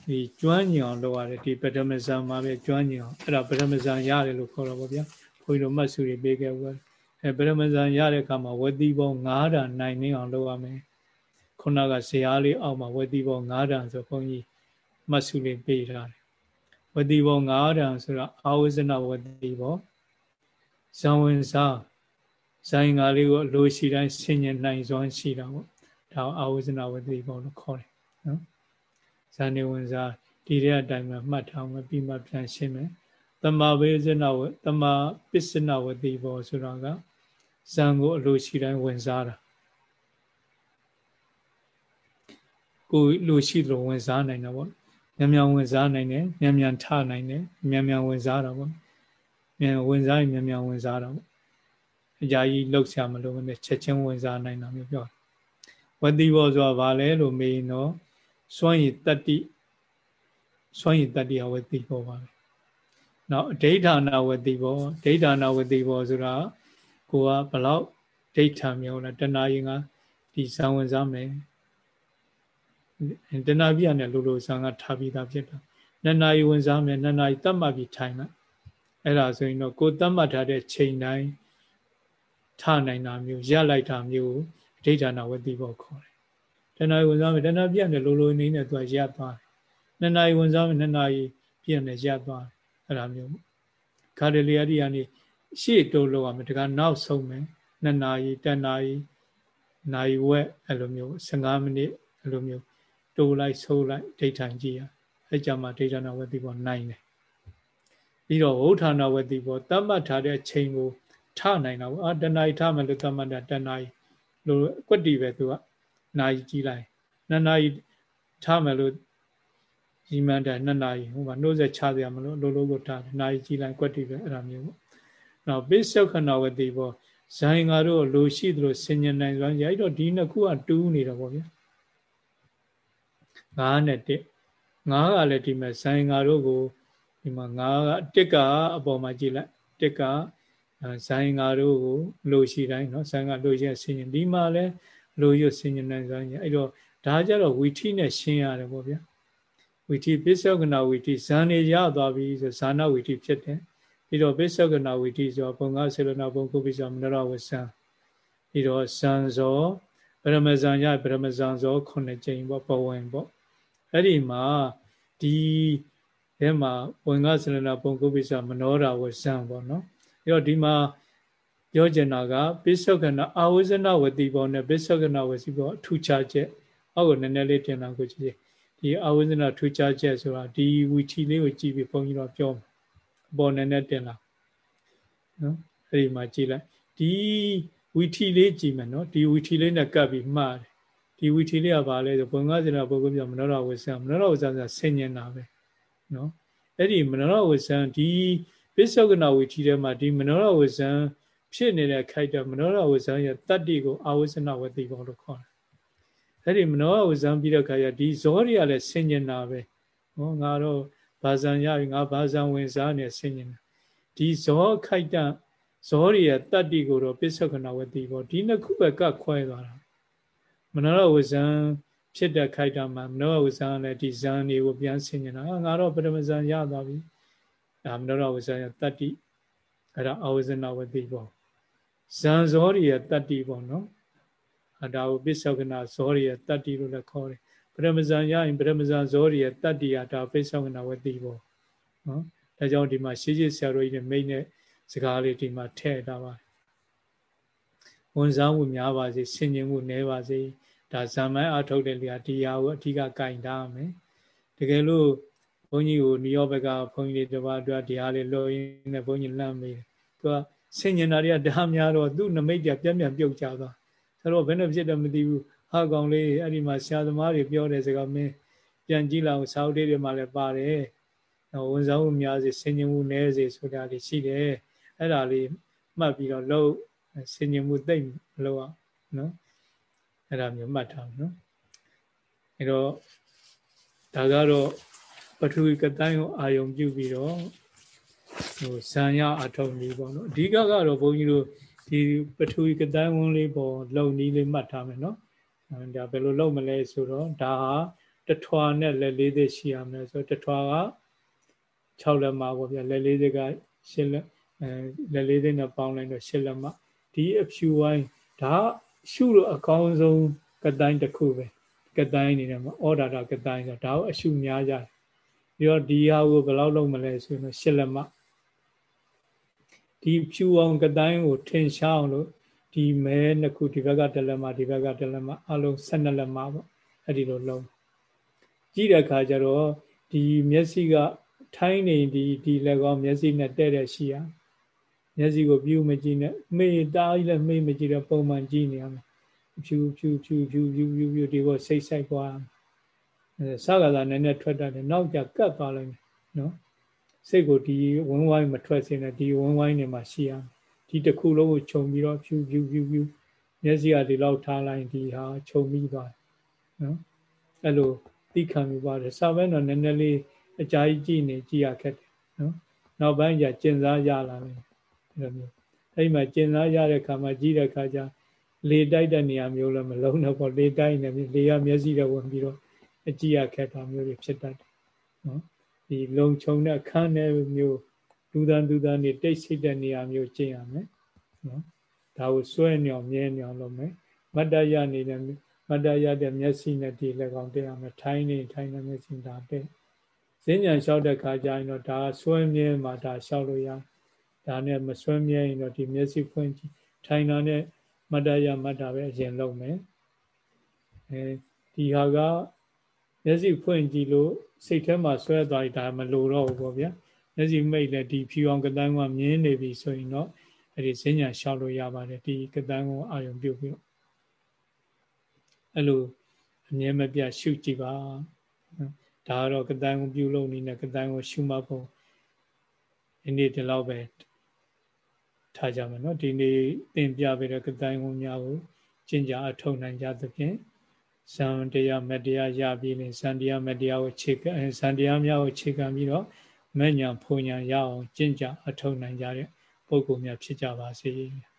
ဒီကျွမ်းညင်အောင်လုပ်ရတယ်ဒီပထမဇန်မှာပဲကျွမ်းညင်အောင်အဲ့ဒါပထမဇန်ရတယ်လို့ခေါ်တော့ဗောဗျာခွေးတို့မှတ်စုတွေပေးခဲ့ဘူးအဲပထမဇန်ရတဲ့အခါမှာဝတိပေါင်း9ဓာတ်နိုင်နေအောင်လုပ်ရမယ်ခုနကဇေယျလေးအောက်မှာဝတိပေါင်း9ဓာတ်ဆိုဘုန်းကြီးမှတ်စုလေးပေးထားတယ် ဝတိပေါင်း9ဓာတ်ဆိုတော့အာဝဇနဝတိပေါဇံဝင်စားဇိုင်ငါလေးကိုအလိုရှိတိုင်းဆင်ញင်နိုင်စွမ်းရှိတာပေါ့ဒါအာဝဇနဝတိပေါလို့ခေါ်တယ်နော်ဇန်နေဝင်စားဒီတဲ့အတိုင်းမှာမှတ်ထားမှပြီးမှပြန်ရှင်းမယ်တမဝေဇနဝတမပစ္စနဝတိဘောဆိုတော့ကဇန်ကိုအလိုရှိတိုင်းဝင်စားတာကိုလိုရှိလို့ဝင်စားနိုင်တာပေါ့ မြန်မြန်ဝင်စားနိုင်တယ်မြန်မြန်ထနိုင်တယ်မြန်မြန်ဝင်စားတာပေါ့မြန်ဝင်စားရင်မြန်မြန်ဝင်စားတာပေါ့အကြာကြီးလှုပ်ရှားမလို့နဲ့ချက်ချင်းဝင်စားနိုင်တာမျိုးပြောဝတိဘောဆိုတာဘာလဲလို့မေးရင်တော့စွန့်ရည်တတ္တိစွန့်ရည်တတ္တိအဝတိဘောပါပဲနောက်ဒိဋ္ဌာနာဝတိဘောဒိဋ္ဌာနာဝတိဘောဆိုတာကိုကဘလောက်ဒိဋ္ဌာမျိုးလားတဏှာရင်ကဒီဇံဝင်စားမယ် တဏှာပြရနဲ့လိုလိုဇံကထားပြီးသားဖြစ်တာနှစ်နာရီဝင်စားမယ်နှစ်နာရီတတ်မှတ်ပြီးထိုင်လိုက်အဲ့ဒါဆိုရင်တော့ကိုတတ်မှတ်ထားတဲ့ချိန်တိုင်းထနိုင်တာမျိုးရလိုက်တာမျိုးဒိဋ္ဌာနာဝတိဘောခေါ်တယ်တဏှာဝင်စားမယ်တဏှာပြည့်နဲ့လိုလိုနေနဲ့သူကရပ်သွားတယ်နှစ်နာရီဝင်စားမယ်နှစ်နာရီပြည့်နဲ့ရပ်သွားတယ်အဲ့ဒါမျိုးခါတလေအရိယာနေရှေ့တိုးလို့ရမယ်တခါနောက်ဆုံးမယ်နှစ်နာရီတနာရီနာရီဝက်အဲ့လိုမျိုး15မိနစ်အဲ့လိုမျိုး တိုးလိုက်ဆိုးလိုက်ဒိဋ္ဌာန်ကြည့်ရအဲ့ကြမှာဒိဋ္ဌာနာဝတိဘောနိုင်တယ်ပြီးတော့ဝဋ္ဌာနာဝတိဘောတတ်မှတ်ထားတဲ့ချိန်ကိုထနိုင်တာပေါ့အာတဏှာထမယ်လို့တတ်မှတ်တာတဏှာလို့ကွက်တီပဲသူကနာရီကြီးလိုက်နှစ်နာရီထားမယ်လို့ဒီမှန်တယ်နှစ်နာရီဟိုမှာနှိုးဆက်ချစရာမလိုလိုလိုကိုထားတယ်နာရီကြီးလိုက်ကွက်တီပဲအဲ့ဒါမျိုးပေါ့နောက်ပိဿခဏဝတိဘောဇိုင်ငါတို့လိုရှိသလိုဆင်ញင်နိုင်စွမ်းရိုက်တော့ဒီနှစ်ခုကတူးနေတော့ဗောဗျာ ငါးနဲ့တစ်ငါးကလည်းဒီမဲ့ဇိုင်ငါတို့ကိုဒီမှာငါးကတစ်ကအပေါ်မှာကြည့်လိုက်တစ်ကဇိုင်ငါတို့ကိုလိုရှိတိုင်းเนาะဇိုင်ကလိုရှိဆင်ញင်ဒီမှာလည်းလိုရွဆင်ញနိုင်စွမ်းအဲ့တော့ဒါကြတော့ဝီထိနဲ့ရှင်းရတယ်ပေါ့ဗျာဝီထိပစ္စောကနာဝီထိဇန်နေရသွားပြီဆိုဇာနာဝီထိဖြစ်တယ် ပြီးတော့ပိဿကနာဝီတိဆိုဘုံကဆေလနာဘုံကုပိစာမနရဝဆံပြီးတော့ဇံဇောဗရမဇံရဗရမဇံဇောခုနှစ်ကြိမ်ပေါ့ပဝင်ပေါ့ အဲ့ဒီမှာဒီအဲမှာဝင်ကဆေလနာဘုံကုပိစာမနောရာဝဆံပေါ့နော်အဲ့တော့ဒီမှာပြောချင်တာကပိဿကနာအာဝဇနဝတိဘောနဲ့ပိဿကနာဝစီဘောအထူးခြားချက်အောက်ကိုနည်းနည်းလေးတင်လာကိုကြည့်ဒီအာဝဇနထူးခြားချက်ဆိုတာဒီဝီချီလေးကိုကြည့်ပြီးဘုန်းကြီးတို့ပြောမယ်အပေါ်နည်းနည်းတင်လာနော်အဲ့ဒီမှာကြည့်လိုက်ဒီဝီထီလေးကြည့်မယ်နော်ဒီဝီထီလေးနဲ့ကပ်ပြီးမှားတယ် ဒီဝီထီလေးကဘာလဲဆိုဘုံငါးစင်ပုဂ္ဂိုလ်ပြမနောရဝဆံမနောရဝဆံဆိုတာဆင်ញင်တာပဲနော်အဲ့ဒီမနောရဝဆံဒီပစ္စုကနာဝီထီထဲမှာဒီမနောရဝဆံဖြစ်နေတဲ့ခိုက်တဲ့မနောရဝဇံရဲ့တတ္တိကိုအာဝဇနဝတိဘောလို့ခေါ်တယ်။အဲ့ဒီမနောရဝဇံပြီးတဲ့ခါကျဒီဇောတွေကလည်းဆင်ញင်တာပဲ။ဟောငါတော့ဘာဇံရပြီငါဘာဇံဝင်စားနေဆင်ញင်တာ။ဒီဇောခိုက်တဲ့ဇောတွေရဲ့တတ္တိကိုတော့ပစ္စုကနာဝတိဘောဒီနှစ်ခုပဲကခွဲသွားတာ။ မနောရဝဇံဖြစ်တဲ့ခိုက်တာမှာမနောရဝဇံလည်းဒီဇံတွေကိုပြန်ဆင်ញင်တာ။ငါတော့ပရမဇံရသွားပြီ။ဒါမနောရဝဇံရဲ့တတ္တိအဲ့ဒါအာဝဇနဝတိဘောဇံဇောတွေရဲ့တတ္တိပေါ့နော်အဒါကိုပစ္စောကနာဇောတွေရဲ့တတ္တိလို့လည်းခေါ်တယ်ပရမဇန်ရရင်ပရမဇန်ဇောတွေရဲ့တတ္တိဟာဒါပစ္စောကနာဝတိပေါ့နော်ဒါကြောင့်ဒီမှာရှေးရှေးဆရာတော်ကြီးတွေမိတ်နဲ့စကားလေးဒီမှာထည့်ထားပါတယ်ဝန်စားမှုများပါစေဆင်ញင်မှုနည်းပါစေ ဒါဇံမိုင်းအထုတ်တဲ့လေဒီဟာကိုအဓိကကင်ထားရမယ်တကယ်လို့ဘုန်းကြီးကိုနိယောဘကဘုန်းကြီးတွေတပါးအတွက်ဒီဟာလေးလို့ရင်းနဲ့ဘုန်းကြီးလမ်းမိတယ်သူကဆင်ញင်တာတွေကဓာများတော့သူ့နမိတ်တွေပြက်ပြက်ပြုတ်ကြသွားဆိုတော့ဘယ်နဲ့ဖြစ်တယ်မသိဘူးဟာကောင်လေးအဲ့ဒီမှာဆရာသမားတွေပြောတဲ့စကားမင်းပြန်ကြည့်လာအောင်စာအုပ်တွေမှာလည်းပါတယ်ဝန်ဆောင်မှုများစေဆင်ញင်မှုနည်းစေဆိုတာလေးရှိတယ်အဲ့ဒါလေးမှတ်ပြီးတော့လို့ဆင်ញင်မှုသိမ့်မလို့အောင်နော် အဲ့ဒါမျိုးမှတ်ထားနော်အဲ့တော့ဒါကတော့ပထဝီကတိုင်းကိုအာယုံပြုပြီးတော့ဟိုဇံရအထုံနည်းပေါ့နော်အဓိကကတော့ဘုန်းကြီးတို့ဒီပထဝီကတိုင်းဝန်းလေးပေါ်လုံနည်းလေးမှတ်ထားမယ်နော်ဒါဘယ်လိုလုပ်မလဲဆိုတော့ဒါဟာတထွာနဲ့လက်လေးသေးရှိရမယ်ဆိုတော့တထွာက6လက်မပေါ့ဗျလက်လေးသေးက8လက်အဲလက်လေးသေးနဲ့ပေါင်းလိုက်တော့8လက်မဒီအဖြူဝိုင်းဒါ ရှုလို့အကောင်းဆုံးကတိုင်းတစ်ခုပဲကတိုင်းနေတယ်မှာဩဒါတာကတိုင်းဆိုဒါကိုအရှုများကြတယ်ပြီးတော့ဒီဟာကိုဘယ်လောက်လုပ်မလဲဆိုရင်8လက်မဒီဖြူအောင်ကတိုင်းကိုထင်ရှားအောင်လို့ဒီမဲနှစ်ခုဒီဘက်ကတစ်လက်မဒီဘက်ကတစ်လက်မအလုံး12လက်မပေါ့အဲ့ဒီလိုလုံးကြည့်တဲ့အခါကျတော့ဒီမျက်စိကထိုင်းနေဒီဒီလက်ကောမျက်စိနဲ့တဲ့တဲ့ရှိရ မျက်စိကိုပြူမကြည့်နဲ့မေ့တားကြီးလည်းမေ့မကြည့်တော့ပုံမှန်ကြည့်နေရမယ်ဖြူဖြူဖြူဖြူဖြူဖြူဖြူဒီကိုစိတ်ဆိုင်သွားအဲစကားသာနည်းနည်းထွက်တတ်တယ်နောက်ကြကတ်သွားလိုက်မယ်နော်စိတ်ကိုဒီဝင်းဝိုင်းမထွက်စေနဲ့ဒီဝင်းဝိုင်းနေမှာရှိရမယ်ဒီတစ်ခုလုံးကိုခြုံပြီးတော့ဖြူဖြူဖြူဖြူမျက်စိကဒီလောက်ထားလိုက်ဒီဟာခြုံပြီးသွားနော်အဲ့လိုသိခံပြီးပါတယ်စာပဲတော့နည်းနည်းလေးအကြာကြီးကြည့်နေကြည့်ရခက်တယ်နော်နောက်ပိုင်းကျကျင်စားရလာတယ် အဲ့လိုမျိုးအဲ့ဒီမှာကျင်စားရတဲ့ခါမှာကြည့်တဲ့ခါကျလေတိုက်တဲ့နေရာမျိုးလည်းမလုံးတော့ပေါ့လေတိုက်နေပြီလေရမျက်စိတော့ဝင်ပြီးတော့အကြည့်ရခက်တာမျိုးတွေဖြစ်တတ်တယ်နော်ဒီလုံခြုံတဲ့ခန်းထဲမျိုးလူသားလူသားနေတိတ်ဆိတ်တဲ့နေရာမျိုးကျင့်ရမယ်နော်ဒါကိုစွဲညောင်မြဲညောင်လုပ်မယ်မတ္တရနေတဲ့မတ္တရတဲ့မျက်စိနဲ့ဒီလက်ကောင်တက်ရမယ်ထိုင်းနေထိုင်းနေမျက်စိဒါတက်ဈဉ္ညာလျှောက်တဲ့ခါကျရင်တော့ဒါစွဲမြဲမှာဒါလျှောက်လို့ရ ဒါနဲ့မစွဲမြဲရင်တော့ဒီမျက်စိဖွင့်ကြည့်ထိုင်တာနဲ့မတ္တရမတ္တပဲအရင်လုပ်မယ်အဲဒီဟာကမျက်စိဖွင့်ကြည့်လို့စိတ်ထဲမှာဆွဲသွားပြီဒါမလိုတော့ဘူးပေါ့ဗျာမျက်စိမိတ်လည်းဒီဖြူအောင်ကတန်းကမြင်းနေပြီဆိုရင်တော့အဲ့ဒီဈဉ္ညာရှောက်လို့ရပါတယ်ဒီကတန်းကိုအာယုံပြုတ်ပြီးတော့အဲ့လိုအမြဲမပြတ်ရှုကြည့်ပါဒါကတော့ကတန်းကိုပြုလုပ်နေတဲ့ကတန်းကိုရှုမှတ်ဖို့ဒီနေ့ဒီလောက်ပဲ ထားကြမယ်နော်ဒီနေ့သင်ပြပေးတဲ့ကတန်းကိုများကိုကျင့်ကြအထောက်နိုင်ကြသဖြင့်ဇံတရားမတရားရပြီးရင်ဇံတရားမတရားကိုခြေကဇံတရားများကိုခြေခံပြီးတော့မဉ္ဇဏ်ဖုန်ဉဏ်ရအောင်ကျင့်ကြအထောက်နိုင်ကြတဲ့ပုဂ္ဂိုလ်များဖြစ်ကြပါစေ။